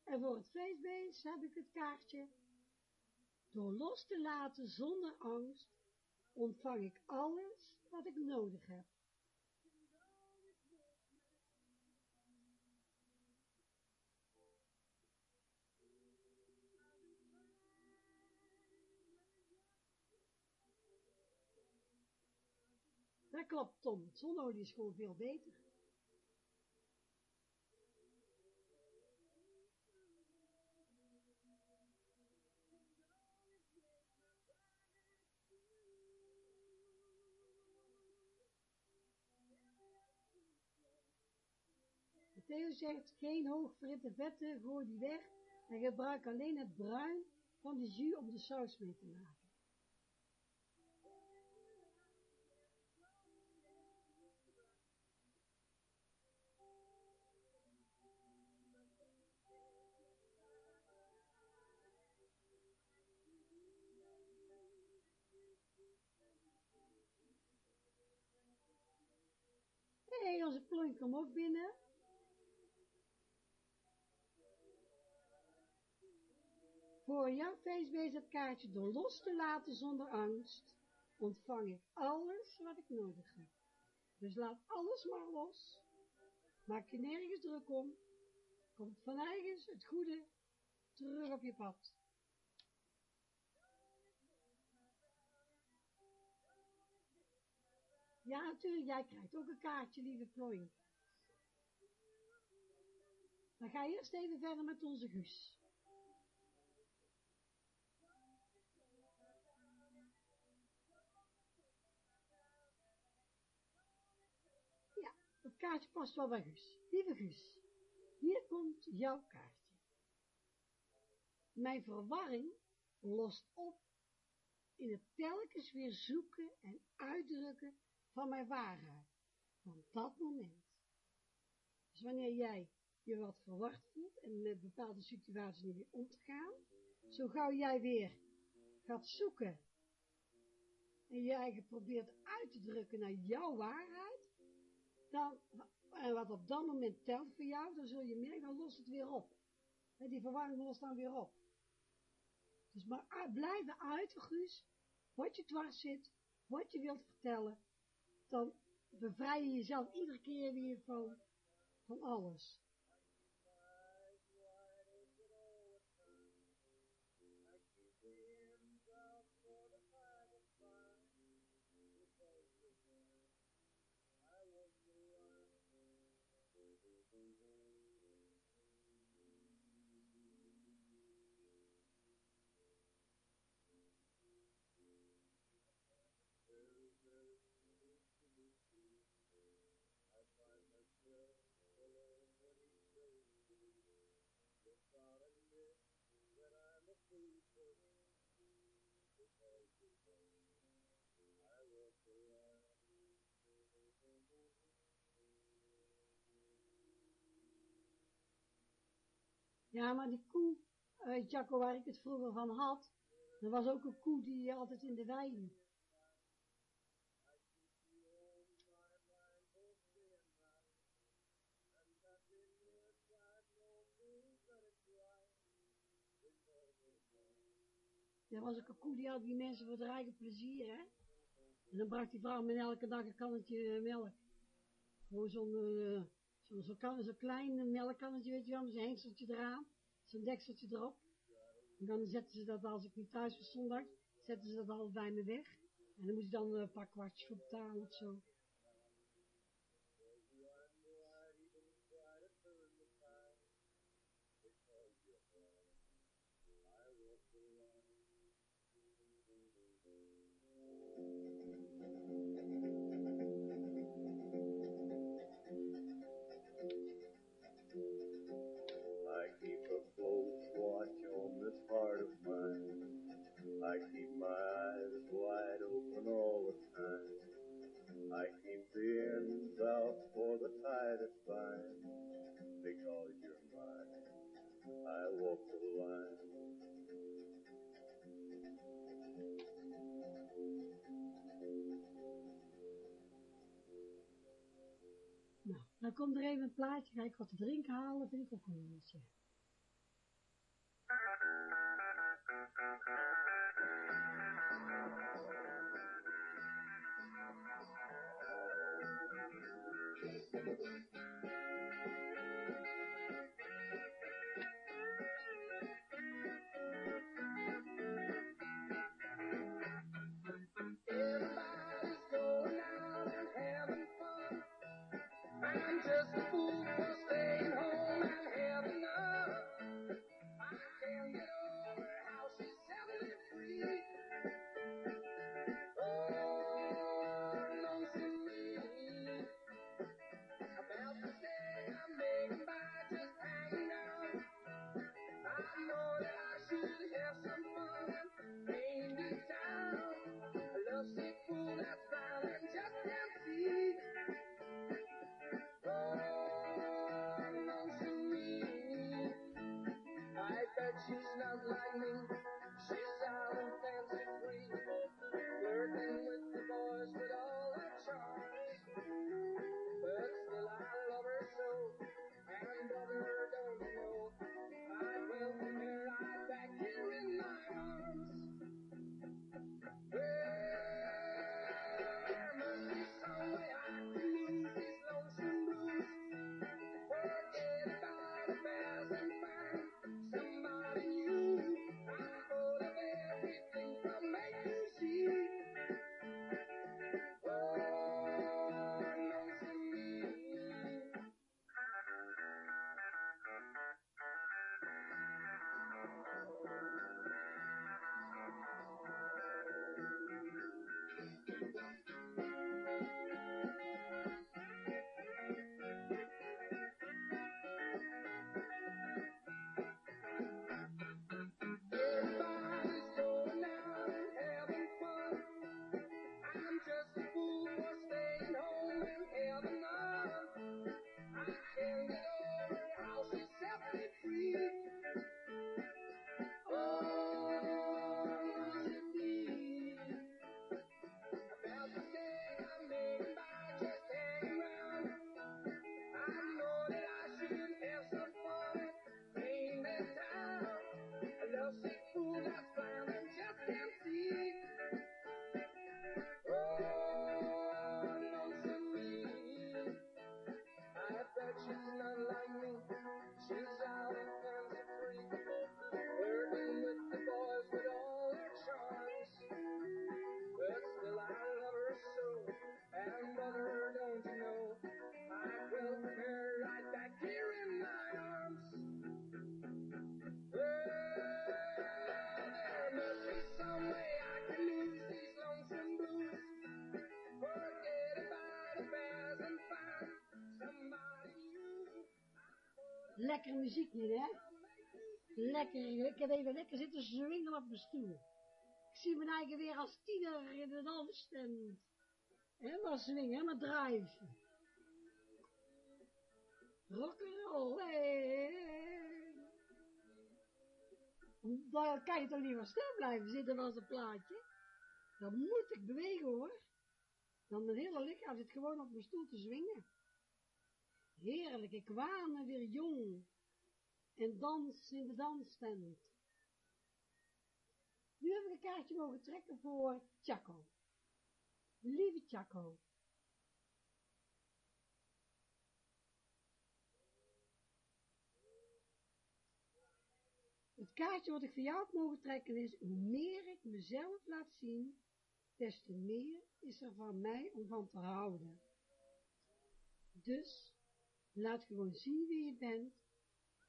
En voor het feestbeest heb ik het kaartje. Door los te laten zonder angst, ontvang ik alles wat ik nodig heb. Dat klopt, Tom. Zonneolie is gewoon veel beter. Theo zegt, geen hoogverhitte vetten, gooi die weg en gebruik alleen het bruin van de jus om de saus mee te maken. Hé, hey, onze plonk komt ook binnen. Voor jouw feestbeest het kaartje door los te laten zonder angst, ontvang ik alles wat ik nodig heb. Dus laat alles maar los. Maak je nergens druk om. Komt van eigens het goede terug op je pad. Ja, natuurlijk, jij krijgt ook een kaartje, lieve Ploink. Dan ga je eerst even verder met onze Guus. Kaartje past wel bij Guus. Lieve Guus, hier komt jouw kaartje. Mijn verwarring lost op in het telkens weer zoeken en uitdrukken van mijn waarheid, van dat moment. Dus wanneer jij je wat verward voelt en met bepaalde situaties niet meer om te gaan, zo gauw jij weer gaat zoeken en je eigen probeert uit te drukken naar jouw waarheid, dan, en wat op dat moment telt voor jou, dan zul je merken, dan lost het weer op. Die verwarring lost dan weer op. Dus maar blijven uit, Guus, wat je dwars zit, wat je wilt vertellen, dan bevrij je jezelf iedere keer weer van, van alles. Ja, maar die koe, uh, Jacco, waar ik het vroeger van had, er was ook een koe die altijd in de wei. Er was ook een koe die had die mensen voor het eigen plezier, hè. En dan bracht die vrouw met elke dag een kannetje melk. Gewoon zo'n, uh, zo'n zo zo zo klein melkkannetje, weet je wel, met zo'n hengseltje eraan, zo'n dekseltje erop. En dan zetten ze dat, als ik niet thuis was zondags, zetten ze dat al bij me weg. En dan moest ik dan een paar kwartjes voor betalen of zo. Dan komt er even een plaatje, ga ik wat te drinken halen, vind ik ook een beetje. Lekker muziek hier, hè? Lekker, ik heb even lekker zitten zwingen op mijn stoel. Ik zie mijn eigen weer als tiener in de dans en helemaal swingen, helemaal drive. Rock'n'roll, hey. Dan kan je toch niet meer stil blijven zitten als een plaatje. Dan moet ik bewegen hoor. Dan mijn hele lichaam zit gewoon op mijn stoel te zwingen. Heerlijk, ik waan weer jong en dans in de danstent. Nu heb ik een kaartje mogen trekken voor Chaco. Lieve Chaco. Het kaartje wat ik voor jou heb mogen trekken is, hoe meer ik mezelf laat zien, des te meer is er van mij om van te houden. Dus, laat gewoon zien wie je bent,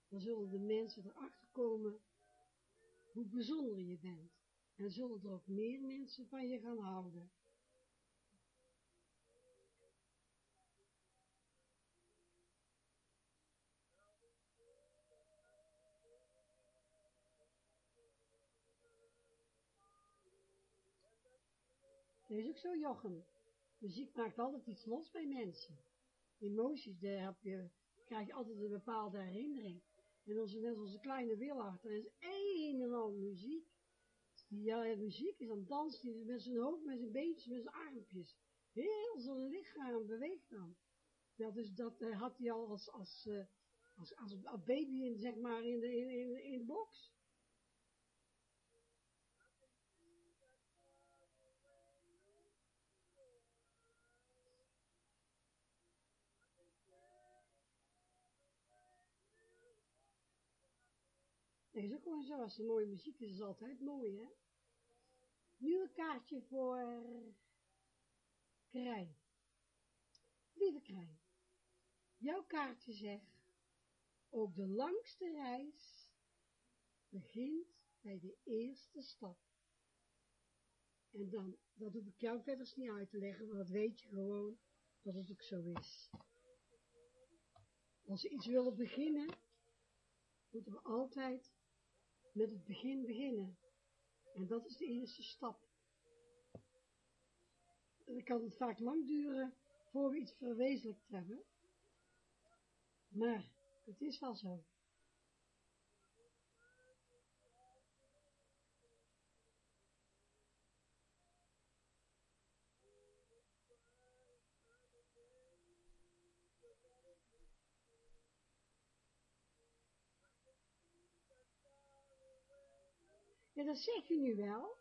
dan zullen de mensen erachter komen hoe bijzonder je bent. En zullen er ook meer mensen van je gaan houden. Dat is ook zo, Jochem. Muziek maakt altijd iets los bij mensen. Emoties, daar heb je, krijg je altijd een bepaalde herinnering. En onze, net onze kleine Willachter, is één en al muziek. Die ja, muziek is dan danst hij met zijn hoofd, met zijn beentjes, met zijn armpjes. Heel zijn lichaam beweegt dan. Dat, is, dat eh, had hij al als, als, eh, als, als, als baby in, zeg maar, in de, in, in, in de box. Nee, is ook gewoon zo. Als er mooie muziek is, is altijd mooi, hè? Een kaartje voor Krijn. Lieve Krijn, jouw kaartje zegt, ook de langste reis begint bij de eerste stap. En dan, dat hoef ik jou verder niet uit te leggen, want dat weet je gewoon, dat het ook zo is. Als we iets willen beginnen, moeten we altijd met het begin beginnen. En dat is de eerste stap. Dan kan het vaak lang duren voor we iets verwezenlijkt hebben. Maar het is wel zo. Ja, dat zeg je nu wel,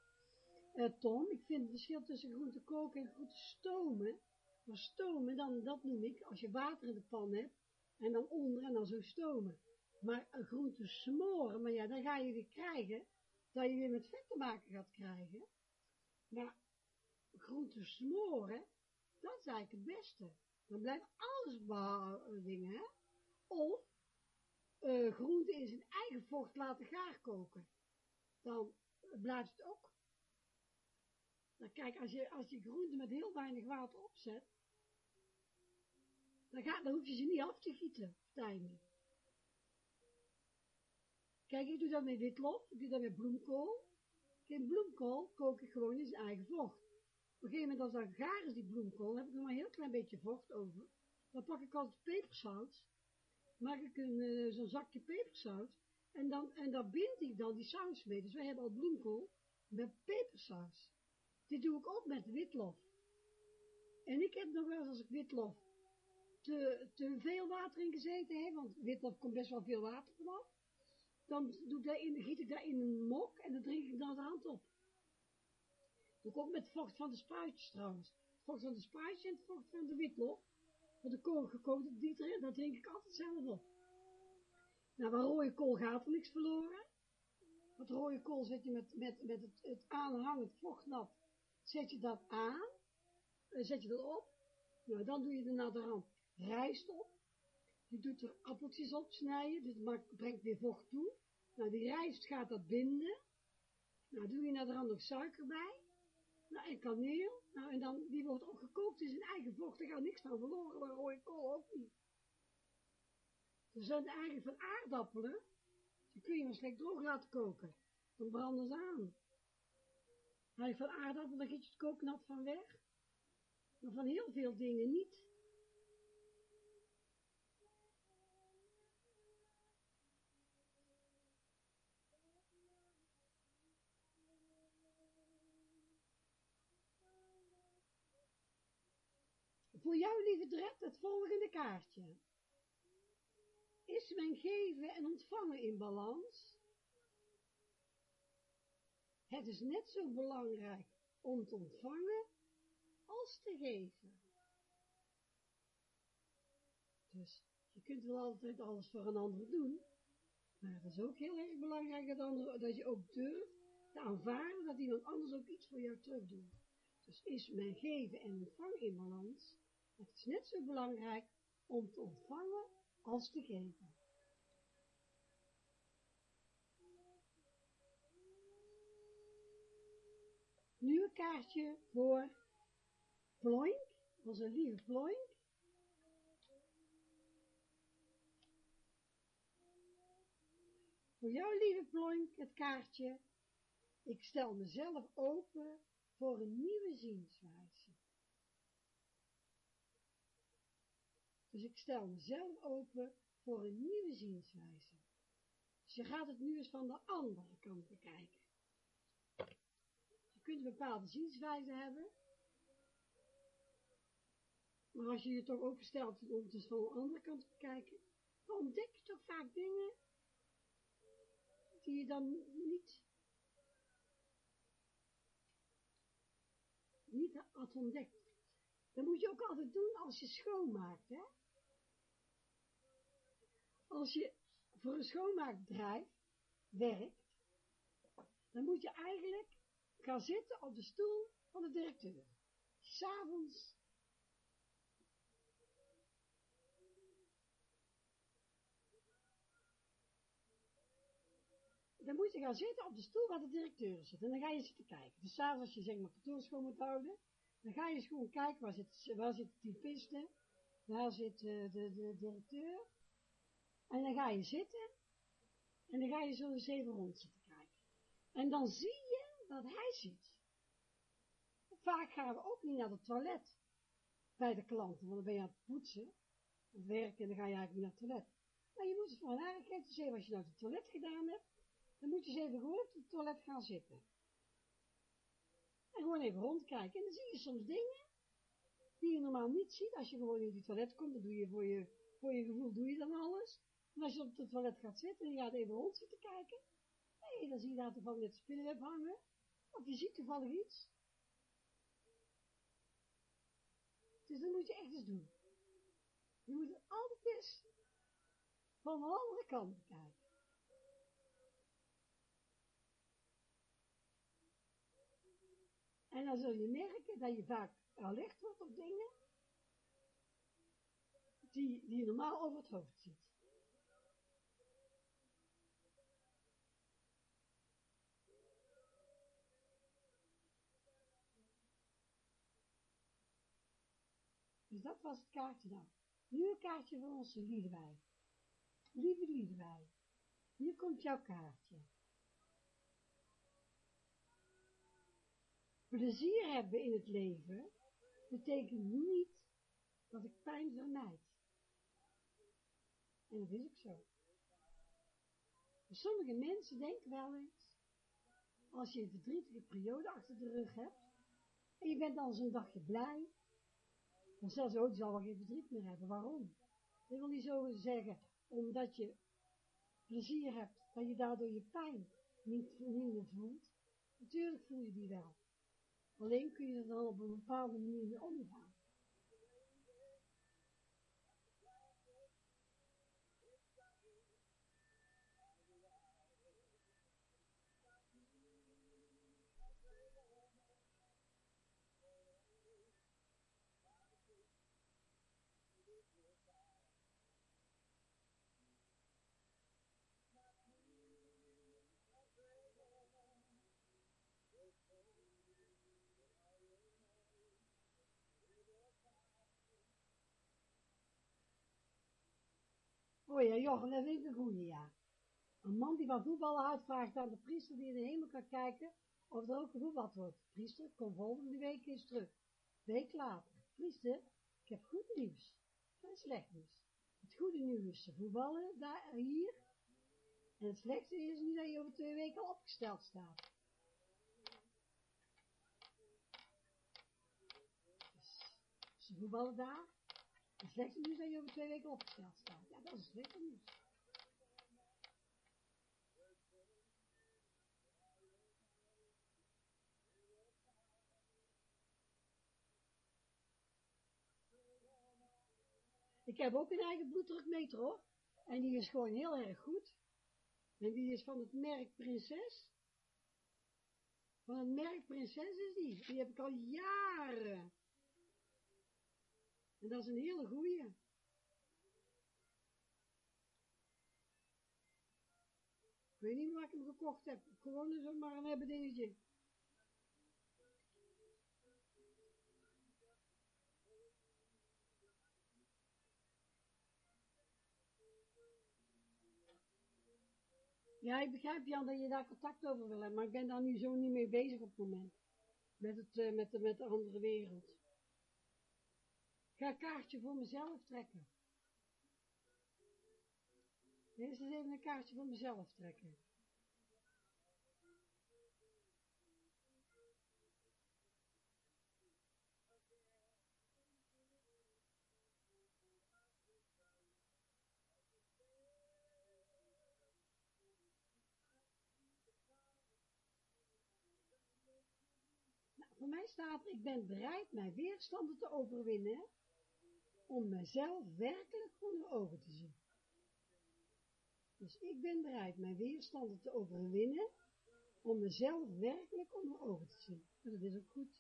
uh, Tom. Ik vind het verschil tussen groente koken en groente stomen. Maar stomen, dan, dat noem ik, als je water in de pan hebt, en dan onder en dan zo stomen. Maar groente smoren, maar ja, dan ga je weer krijgen, dat je weer met vet te maken gaat krijgen. Maar groente smoren, dat is eigenlijk het beste. Dan blijft alles behouden, dingen, hè. Of uh, groente in zijn eigen vocht laten gaar koken dan blijft het ook. Dan kijk, als je, als je groente met heel weinig water opzet, dan, dan hoef je ze niet af te gieten. Kijk, ik doe dat met witlof, ik doe dat met bloemkool. Geen bloemkool kook ik gewoon in zijn eigen vocht. Op een gegeven moment, als dat gaar is, die bloemkool, heb ik nog maar een heel klein beetje vocht over. Dan pak ik altijd peperzout, maak ik een, uh, zo'n zakje peperzout, en dan, en dan bind ik dan die saus mee. Dus wij hebben al bloemkool met pepersaus. Dit doe ik ook met witlof. En ik heb nog wel eens als ik witlof te, te veel water in gezeten heb, want witlof komt best wel veel water vanaf. Dan doe ik daarin, giet ik daar in een mok en dan drink ik dan de hand op. doe ik ook met vocht van de spruitjes trouwens. Vocht van de spruitjes en het vocht van de witlof. Van de kool gekookt, die, dat drink ik altijd zelf op. Nou, rode kool gaat er niks verloren. Want rode kool zet je met, met, met het, het aanhangend vochtnat, zet je dat aan, eh, zet je dat op. Nou, dan doe je er naar de rand rijst op. Je doet er appeltjes op snijden, dus maakt, brengt weer vocht toe. Nou, die rijst gaat dat binden. Nou, doe je naar de rand nog suiker bij. Nou, en kaneel. Nou, en dan, die wordt ook gekookt in zijn eigen vocht. Er gaat niks van verloren, maar rode kool ook niet. Ze zijn eigenlijk van aardappelen, die kun je maar slecht droog laten koken. Dan branden ze aan. Hij van aardappelen, dan giet je het kooknat van weg. Maar van heel veel dingen niet. Voor jou, lieve Dret, het volgende kaartje. Is mijn geven en ontvangen in balans? Het is net zo belangrijk om te ontvangen als te geven. Dus je kunt wel altijd alles voor een ander doen, maar het is ook heel erg belangrijk dat, dat je ook durft te aanvaarden dat iemand anders ook iets voor jou terug doet. Dus is mijn geven en ontvangen in balans, het is net zo belangrijk om te ontvangen als te geven. Nu een kaartje voor Ploink, onze lieve Ploink. Voor jou, lieve Ploink, het kaartje. Ik stel mezelf open voor een nieuwe zienswijze. Dus ik stel mezelf open voor een nieuwe zienswijze. Dus je gaat het nu eens van de andere kant bekijken. Je kunt een bepaalde zienswijze hebben. Maar als je je toch openstelt om het eens van de andere kant te bekijken, dan ontdek je toch vaak dingen die je dan niet, niet had ontdekt. Dat moet je ook altijd doen als je schoonmaakt, hè als je voor een schoonmaakbedrijf werkt, dan moet je eigenlijk gaan zitten op de stoel van de directeur. S'avonds dan moet je gaan zitten op de stoel waar de directeur zit. En dan ga je zitten kijken. Dus s'avonds als je zeg maar kantoor schoon moet houden, dan ga je eens gewoon kijken waar zit, waar zit de typiste, waar zit uh, de, de directeur. En dan ga je zitten en dan ga je zo eens even rond zitten kijken. En dan zie je dat hij zit. Vaak gaan we ook niet naar het toilet bij de klanten, want dan ben je aan het poetsen, of werken, en dan ga je eigenlijk niet naar het toilet. Maar je moet eens van haar eens even als je nou het toilet gedaan hebt, dan moet je eens even gewoon op het toilet gaan zitten. En gewoon even rondkijken. En dan zie je soms dingen die je normaal niet ziet. Als je gewoon in die toilet komt, dan doe je voor je, voor je gevoel doe je dan alles. En als je op het toilet gaat zitten en je gaat even rond zitten kijken, hé, dan zie je daar toevallig net spinnenweb hangen. Of je ziet toevallig iets. Dus dat moet je echt eens doen. Je moet het altijd eens van de andere kant bekijken. En dan zul je merken dat je vaak alert wordt op dingen die, die je normaal over het hoofd ziet. Dus dat was het kaartje dan. Nu een kaartje voor onze Liedewij. Lieve Liedewij, hier komt jouw kaartje. Plezier hebben in het leven betekent niet dat ik pijn vermijd. En dat is ook zo. Sommige mensen denken wel eens, als je een verdrietige periode achter de rug hebt, en je bent dan zo'n dagje blij, dan zeggen ze, oh, die zal wel geen verdriet meer hebben. Waarom? Dat wil niet zo zeggen, omdat je plezier hebt, dat je daardoor je pijn niet, niet meer voelt. Natuurlijk voel je die wel. Alleen kun je er dan op een bepaalde manier mee omgaan. Oh ja, Jochen, dat vind ik een goeie, ja. Een man die van voetballen houdt, vraagt aan de priester die in de hemel kan kijken, of er ook gevoetbald wordt. Priester, kom volgende week eens terug. Week later. Priester, ik heb goed nieuws. En slecht nieuws. Het goede nieuws is, ze voetballen daar, hier. En het slechte is nu dat je over twee weken al opgesteld staat. Dus, ze voetballen daar. Het slechte nieuws dat je over twee weken opgesteld staat. Ja, dat is het slechte nieuws. Ik heb ook een eigen bloeddrukmeter hoor. En die is gewoon heel erg goed. En die is van het merk Prinses. Van het merk Prinses is die. Die heb ik al jaren. En dat is een hele goeie. Ik weet niet waar ik hem gekocht heb. Gewoon zomaar een hebben dingetje. Ja, ik begrijp Jan dat je daar contact over wil hebben, maar ik ben daar nu zo niet mee bezig op het moment. Met, het, uh, met, de, met de andere wereld. Ga een kaartje voor mezelf trekken. Eerst eens even een kaartje voor mezelf trekken. Nou, voor mij staat, ik ben bereid mijn weerstanden te overwinnen om mezelf werkelijk onder ogen te zien. Dus ik ben bereid mijn weerstanden te overwinnen om mezelf werkelijk onder ogen te zien. En dat is ook goed.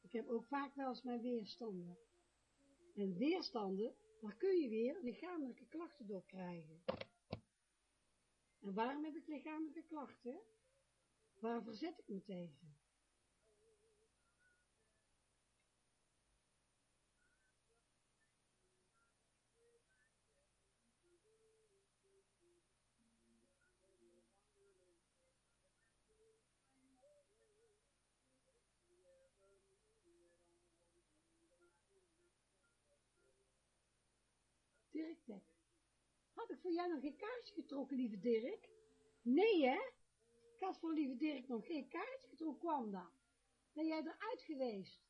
Ik heb ook vaak wel eens mijn weerstanden. En weerstanden, daar kun je weer lichamelijke klachten door krijgen. En waarom heb ik lichamelijke klachten? Waar verzet ik me tegen? Had ik voor jou nog geen kaartje getrokken, lieve Dirk? Nee, hè? Ik had voor lieve Dirk nog geen kaartje getrokken, kwam dat? Ben jij eruit geweest?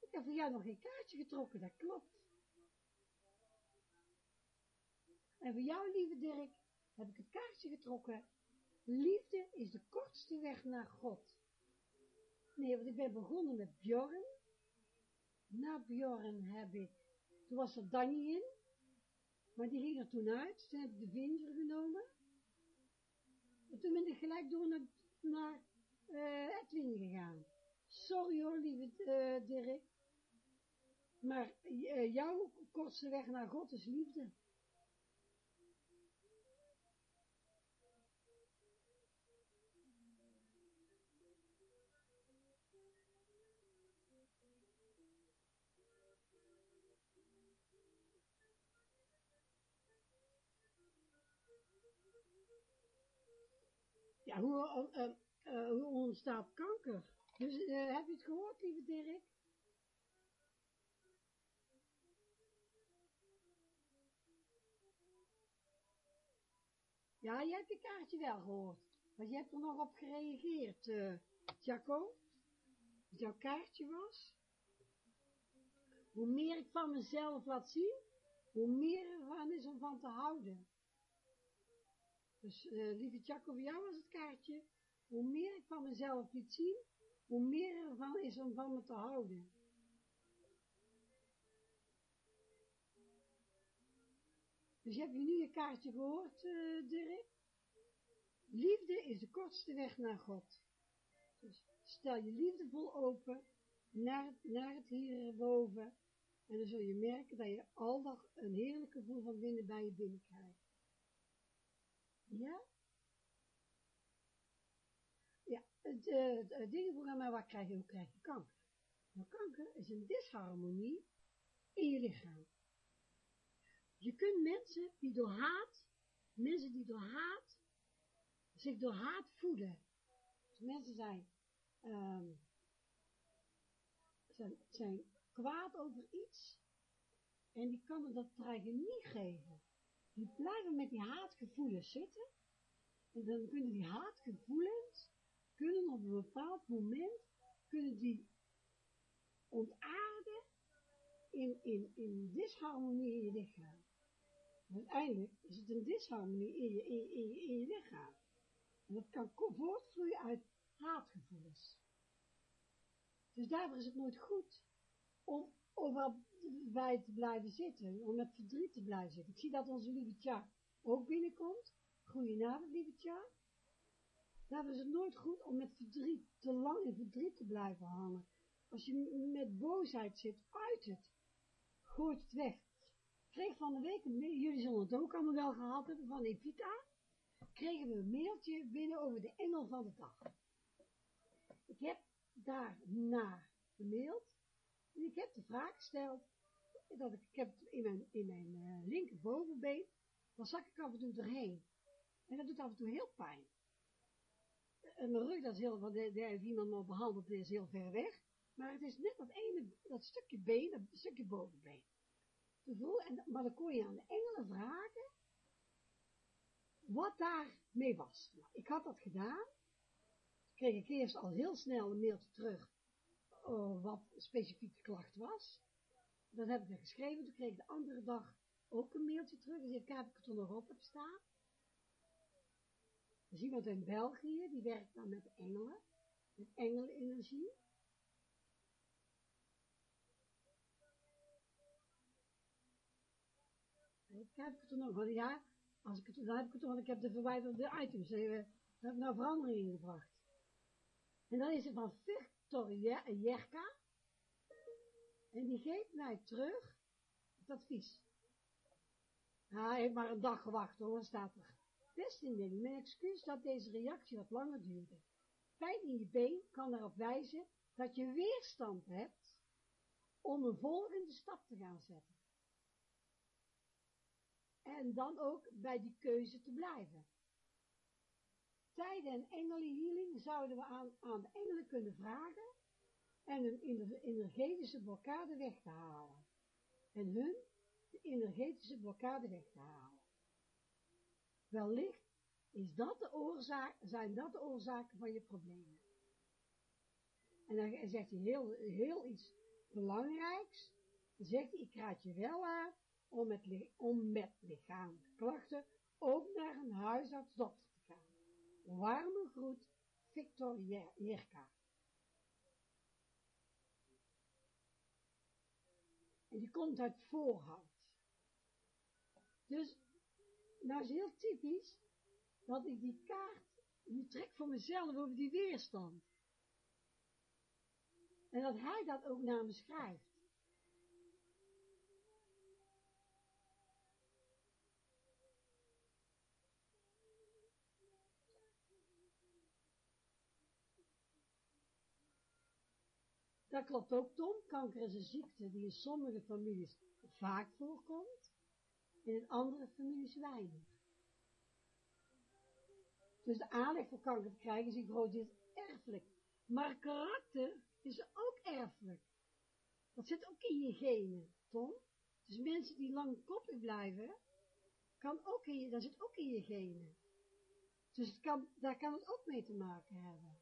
Ik heb voor jou nog geen kaartje getrokken, dat klopt. En voor jou, lieve Dirk, heb ik het kaartje getrokken. Liefde is de kortste weg naar God. Nee, want ik ben begonnen met Bjorn. Na Bjorn heb ik, toen was er Danny in, maar die ging er toen uit. Toen heb ik de Vinger genomen. En toen ben ik gelijk door naar, naar eh, Edwin gegaan. Sorry hoor, lieve eh, Dirk. Maar eh, jouw kortste weg naar God is liefde. Hoe, uh, uh, hoe ontstaat kanker? Dus heb je het gehoord, lieve Dirk? Ja, je hebt je kaartje wel gehoord. Maar je hebt er nog op gereageerd, Jaco. Dat jouw kaartje was. Hoe meer ik van mezelf laat zien, hoe meer ervan is om van te houden. Dus, uh, lieve Jaco, voor jou was het kaartje. Hoe meer ik van mezelf liet zien, hoe meer ervan is om van me te houden. Dus heb je nu je kaartje gehoord, uh, Dirk? Liefde is de kortste weg naar God. Dus stel je liefdevol open naar, naar het hierboven. En dan zul je merken dat je aldag een heerlijk gevoel van binnen bij je binnen krijgt. Ja? Ja, het, het, het dingenprogramma, waar krijg je, hoe krijg je kanker? Nou, kanker is een disharmonie in je lichaam. Je kunt mensen die door haat, mensen die door haat, zich door haat voeden. Dus mensen zijn, um, zijn, zijn kwaad over iets en die kan dat krijgen niet geven. Die blijven met die haatgevoelens zitten en dan kunnen die haatgevoelens, kunnen op een bepaald moment, kunnen die ontaarden in, in, in disharmonie in je lichaam. Uiteindelijk is het een disharmonie in je, in, in, in je lichaam. En dat kan voortvloeien uit haatgevoelens. Dus daarvoor is het nooit goed om overal bij te blijven zitten, om met verdriet te blijven zitten. Ik zie dat onze lieve Tja ook binnenkomt. Goedenavond, lieve Tja. Daarvoor is het nooit goed om met verdriet, te lang in verdriet te blijven hangen. Als je met boosheid zit, uit het. Gooit het weg. Kreeg van de week, jullie zullen het ook allemaal wel gehad hebben, van Evita, kregen we een mailtje binnen over de engel van de dag. Ik heb daarna gemaild, ik heb de vraag gesteld, dat ik, heb in mijn, in mijn uh, linkerbovenbeen, dan zak ik af en toe erheen. En dat doet af en toe heel pijn. En mijn rug, dat is heel, want daar heeft iemand me behandeld, is heel ver weg. Maar het is net dat ene, dat stukje been, dat stukje bovenbeen. En, maar dan kon je aan de engelen vragen, wat daar mee was. Nou, ik had dat gedaan. Kreeg ik eerst al heel snel een mailtje terug, uh, wat specifiek de klacht was. Dat heb ik er geschreven. Toen kreeg ik de andere dag ook een mailtje terug. Dus ik heb ik het er nog op staan. Er is iemand in België, die werkt dan met engelen, met engelenenergie. Kijk, heb ik het er nog ja, als ik het, dan heb ik het want ik heb de verwijderde items, eh, daar heb ik nou verandering in gebracht. En dan is het van Jerka, en die geeft mij terug het advies. Hij heeft maar een dag gewacht hoor, staat er. Beste mijn excuus dat deze reactie wat langer duurde. Pijn in je been kan erop wijzen dat je weerstand hebt om een volgende stap te gaan zetten. En dan ook bij die keuze te blijven. Tijden en engelenhealing zouden we aan, aan de engelen kunnen vragen en hun energetische blokkade weg te halen. En hun de energetische blokkade weg te halen. Wellicht is dat de oorzaak, zijn dat de oorzaken van je problemen. En dan zegt hij heel, heel iets belangrijks. Dan zegt hij, ik raad je wel aan om met, om met ook naar een huisartsdokter te gaan. Warme groet, Victor Jerka. En die komt uit voorhoud. Dus, nou is heel typisch, dat ik die kaart, die trek voor mezelf over die weerstand. En dat hij dat ook naar me schrijft. Dat klopt ook, Tom. Kanker is een ziekte die in sommige families vaak voorkomt, en in andere families weinig. Dus de aanleg voor kanker te krijgen is in groot deel erfelijk. Maar karakter is ook erfelijk. Dat zit ook in je genen, Tom. Dus mensen die lang koppig blijven, kan ook in je, dat zit ook in je genen. Dus kan, daar kan het ook mee te maken hebben.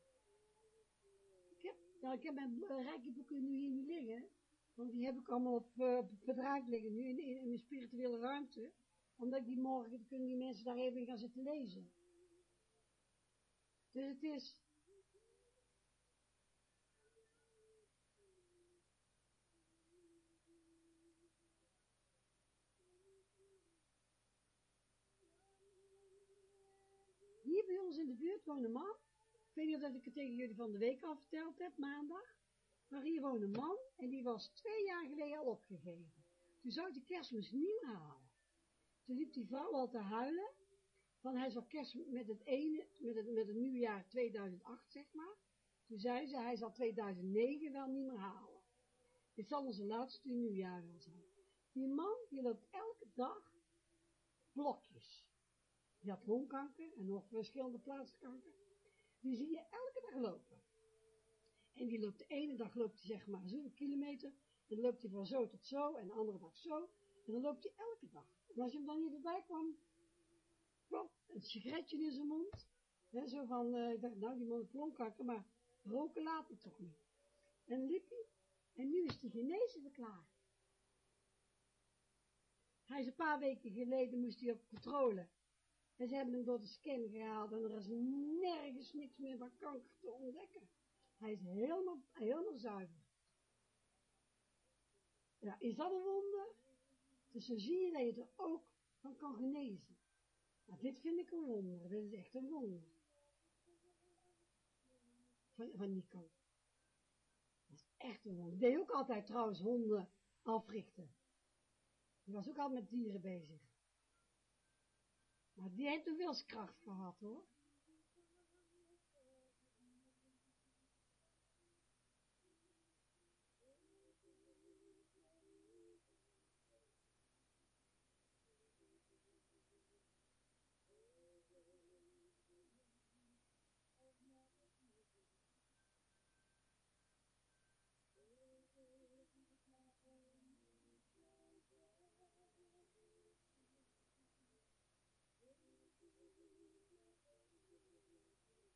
Nou, ik heb mijn rijke boeken nu hier niet liggen, want die heb ik allemaal op, uh, liggen nu in, mijn spirituele ruimte, omdat ik die morgen, kunnen die mensen daar even in gaan zitten lezen. Dus het is, hier bij ons in de buurt woont een man, ik weet niet of ik het tegen jullie van de week al verteld heb, maandag, maar hier woont een man en die was twee jaar geleden al opgegeven. Toen zou de kerstmis niet meer halen. Toen liep die vrouw al te huilen van hij zal kerst met het ene, met het, met het nieuwjaar 2008, zeg maar. Toen zei ze, hij zal 2009 wel niet meer halen. Dit zal onze laatste nieuwjaar wel zijn. Die man, die loopt elke dag blokjes. Die had longkanker en nog verschillende plaatskanker. Die zie je elke dag lopen. En die loopt de ene dag loopt hij zeg maar zoveel kilometer. Dan loopt hij van zo tot zo en de andere dag zo. En dan loopt hij elke dag. En als je hem dan hier voorbij kwam, kwam een sigaretje in zijn mond. Hè, zo van, uh, ik dacht, nou, die man longkanker, maar roken laat het toch niet. En liep hij, en nu is hij genezen verklaard. Hij is een paar weken geleden, moest hij op controle. En ze hebben hem door de scan gehaald en er is nergens niks meer van kanker te ontdekken. Hij is helemaal, helemaal zuiver. Ja, is dat een wonder? Dus zo zie je dat je er ook van kan genezen. Maar dit vind ik een wonder. Dit is echt een wonder. Van, van Nico. Dat is echt een wonder. Ik deed ook altijd trouwens honden africhten. Die was ook altijd met dieren bezig. Maar die heeft een wilskracht gehad hoor.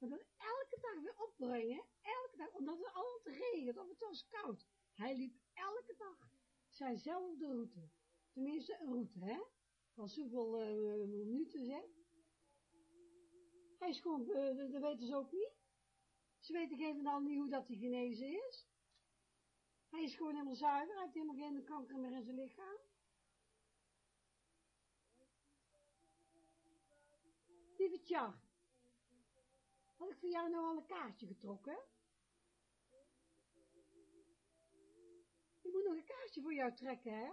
Maar dan elke dag weer opbrengen, elke dag, omdat het altijd regent of het was koud. Hij liep elke dag zijnzelfde route. Tenminste, een route, hè? Van zoveel eh, minuten, hè? Hij is gewoon, eh, dat weten ze ook niet. Ze weten geen al niet hoe dat hij genezen is. Hij is gewoon helemaal zuiver, hij heeft helemaal geen kanker meer in zijn lichaam. Lieve Tjar, had ik voor jou nou al een kaartje getrokken? Ik moet nog een kaartje voor jou trekken, hè?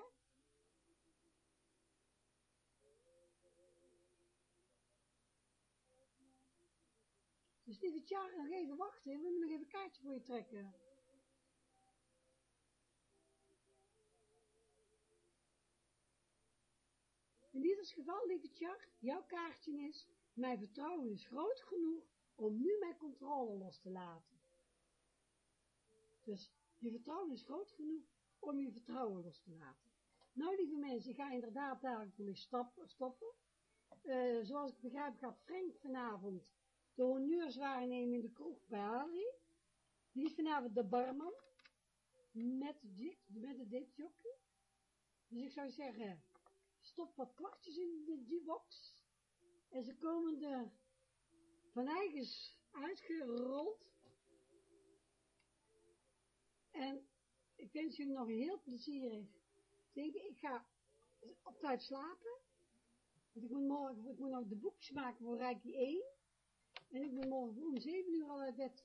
Dus lieve Tjar, nog even wachten. We moeten nog even een kaartje voor je trekken. In ieder geval, lieve Tjar, jouw kaartje is, mijn vertrouwen is groot genoeg om nu mijn controle los te laten. Dus je vertrouwen is groot genoeg om je vertrouwen los te laten. Nou, lieve mensen, ik ga inderdaad ermee stop, stoppen. Uh, zoals ik begrijp gaat Frank vanavond de honneurs waarnemen in de kroeg bij Harry. Die is vanavond de barman. Met de, met de ditjockey. Dus ik zou zeggen, stop wat kwartjes in de G-box. En ze komen er van eigens uitgerold. En ik wens jullie nog heel plezierig. Denk ik ga op tijd slapen. Want ik moet morgen, ik moet nog de boekjes maken voor Rijkie 1. En ik moet morgen om 7 uur al uit bed.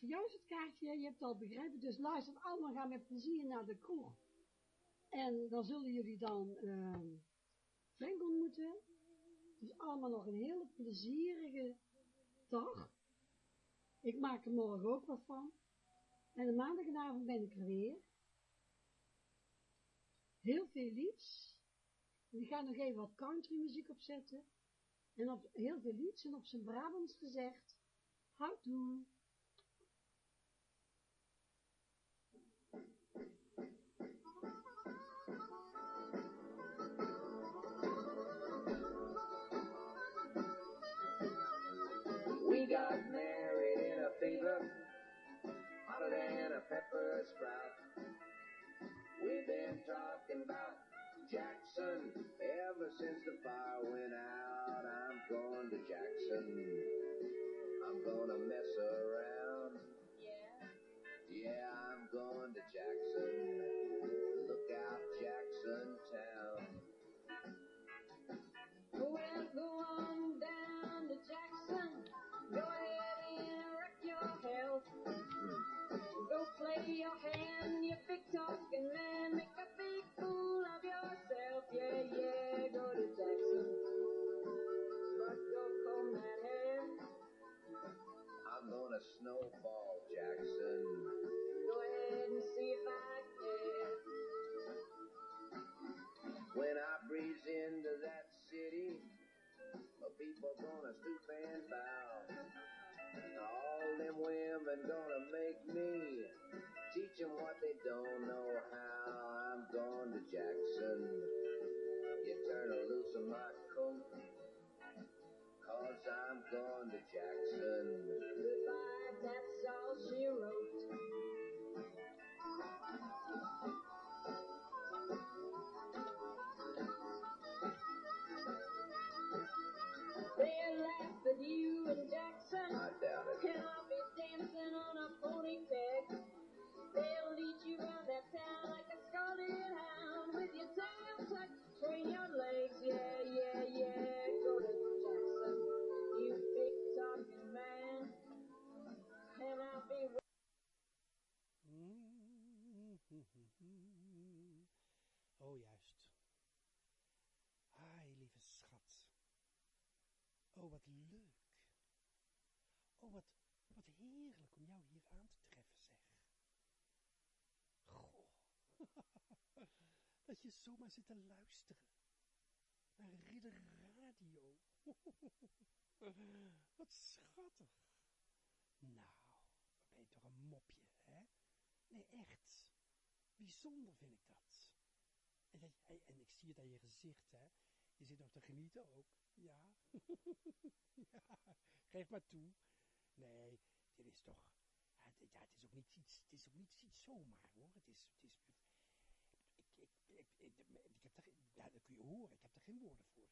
Is het kaartje, je hebt het al begrepen, dus luister allemaal, ga met plezier naar de kroeg. En dan zullen jullie dan uh, Frank ontmoeten. Dus allemaal nog een hele plezierige dag. Ik maak er morgen ook wat van. En de maandagavond ben ik er weer. Heel veel lieds. En ik ga nog even wat country muziek opzetten. En op heel veel lieds en op zijn Brabants gezegd. Houdoe. Got married in a fever, hotter than a pepper sprout. We've been talking about Jackson ever since the fire went out. I'm going to Jackson. I'm gonna mess around. Yeah. Yeah, I'm going to Jackson. Play your hand, you big talking man. Make a big fool of yourself. Yeah, yeah, go to Jackson. But go comb that hair. I'm gonna snowball Jackson. Go ahead and see if I care. When I breeze into that city, the people gonna stoop and bow. Them women gonna make me teach 'em what they don't know how. I'm going to Jackson. You turn a loose of my coat, cause I'm going to Jackson. Goodbye, that's all she wrote. They'll laugh at you in Jackson, I doubt it. Dancing on a pony peg. They'll lead you around that town like a scarlet hound with your tail tucked between your legs. Yeah, yeah, yeah. Go to Jackson, you big talking man, and I'll be. Mm-hmm. Oh, juist. Ai, lieve schat. Oh, wat leuk. Oh, wat, jou hier aan te treffen, zeg. Goh. Dat je zomaar zit te luisteren. Naar Ridder Radio. Wat schattig. Nou, wat ben je toch een mopje, hè? Nee, echt. Bijzonder vind ik dat. En, en ik zie het aan je gezicht, hè. Je zit nog te genieten ook. Ja. ja. Geef maar toe. Nee, dit is toch... Ja, het is ook niet iets, het is ook niet iets zomaar, hoor. Het is... Het is ik, ik, ik, ik, heb er, ja, dat kun je horen. Ik heb er geen woorden voor.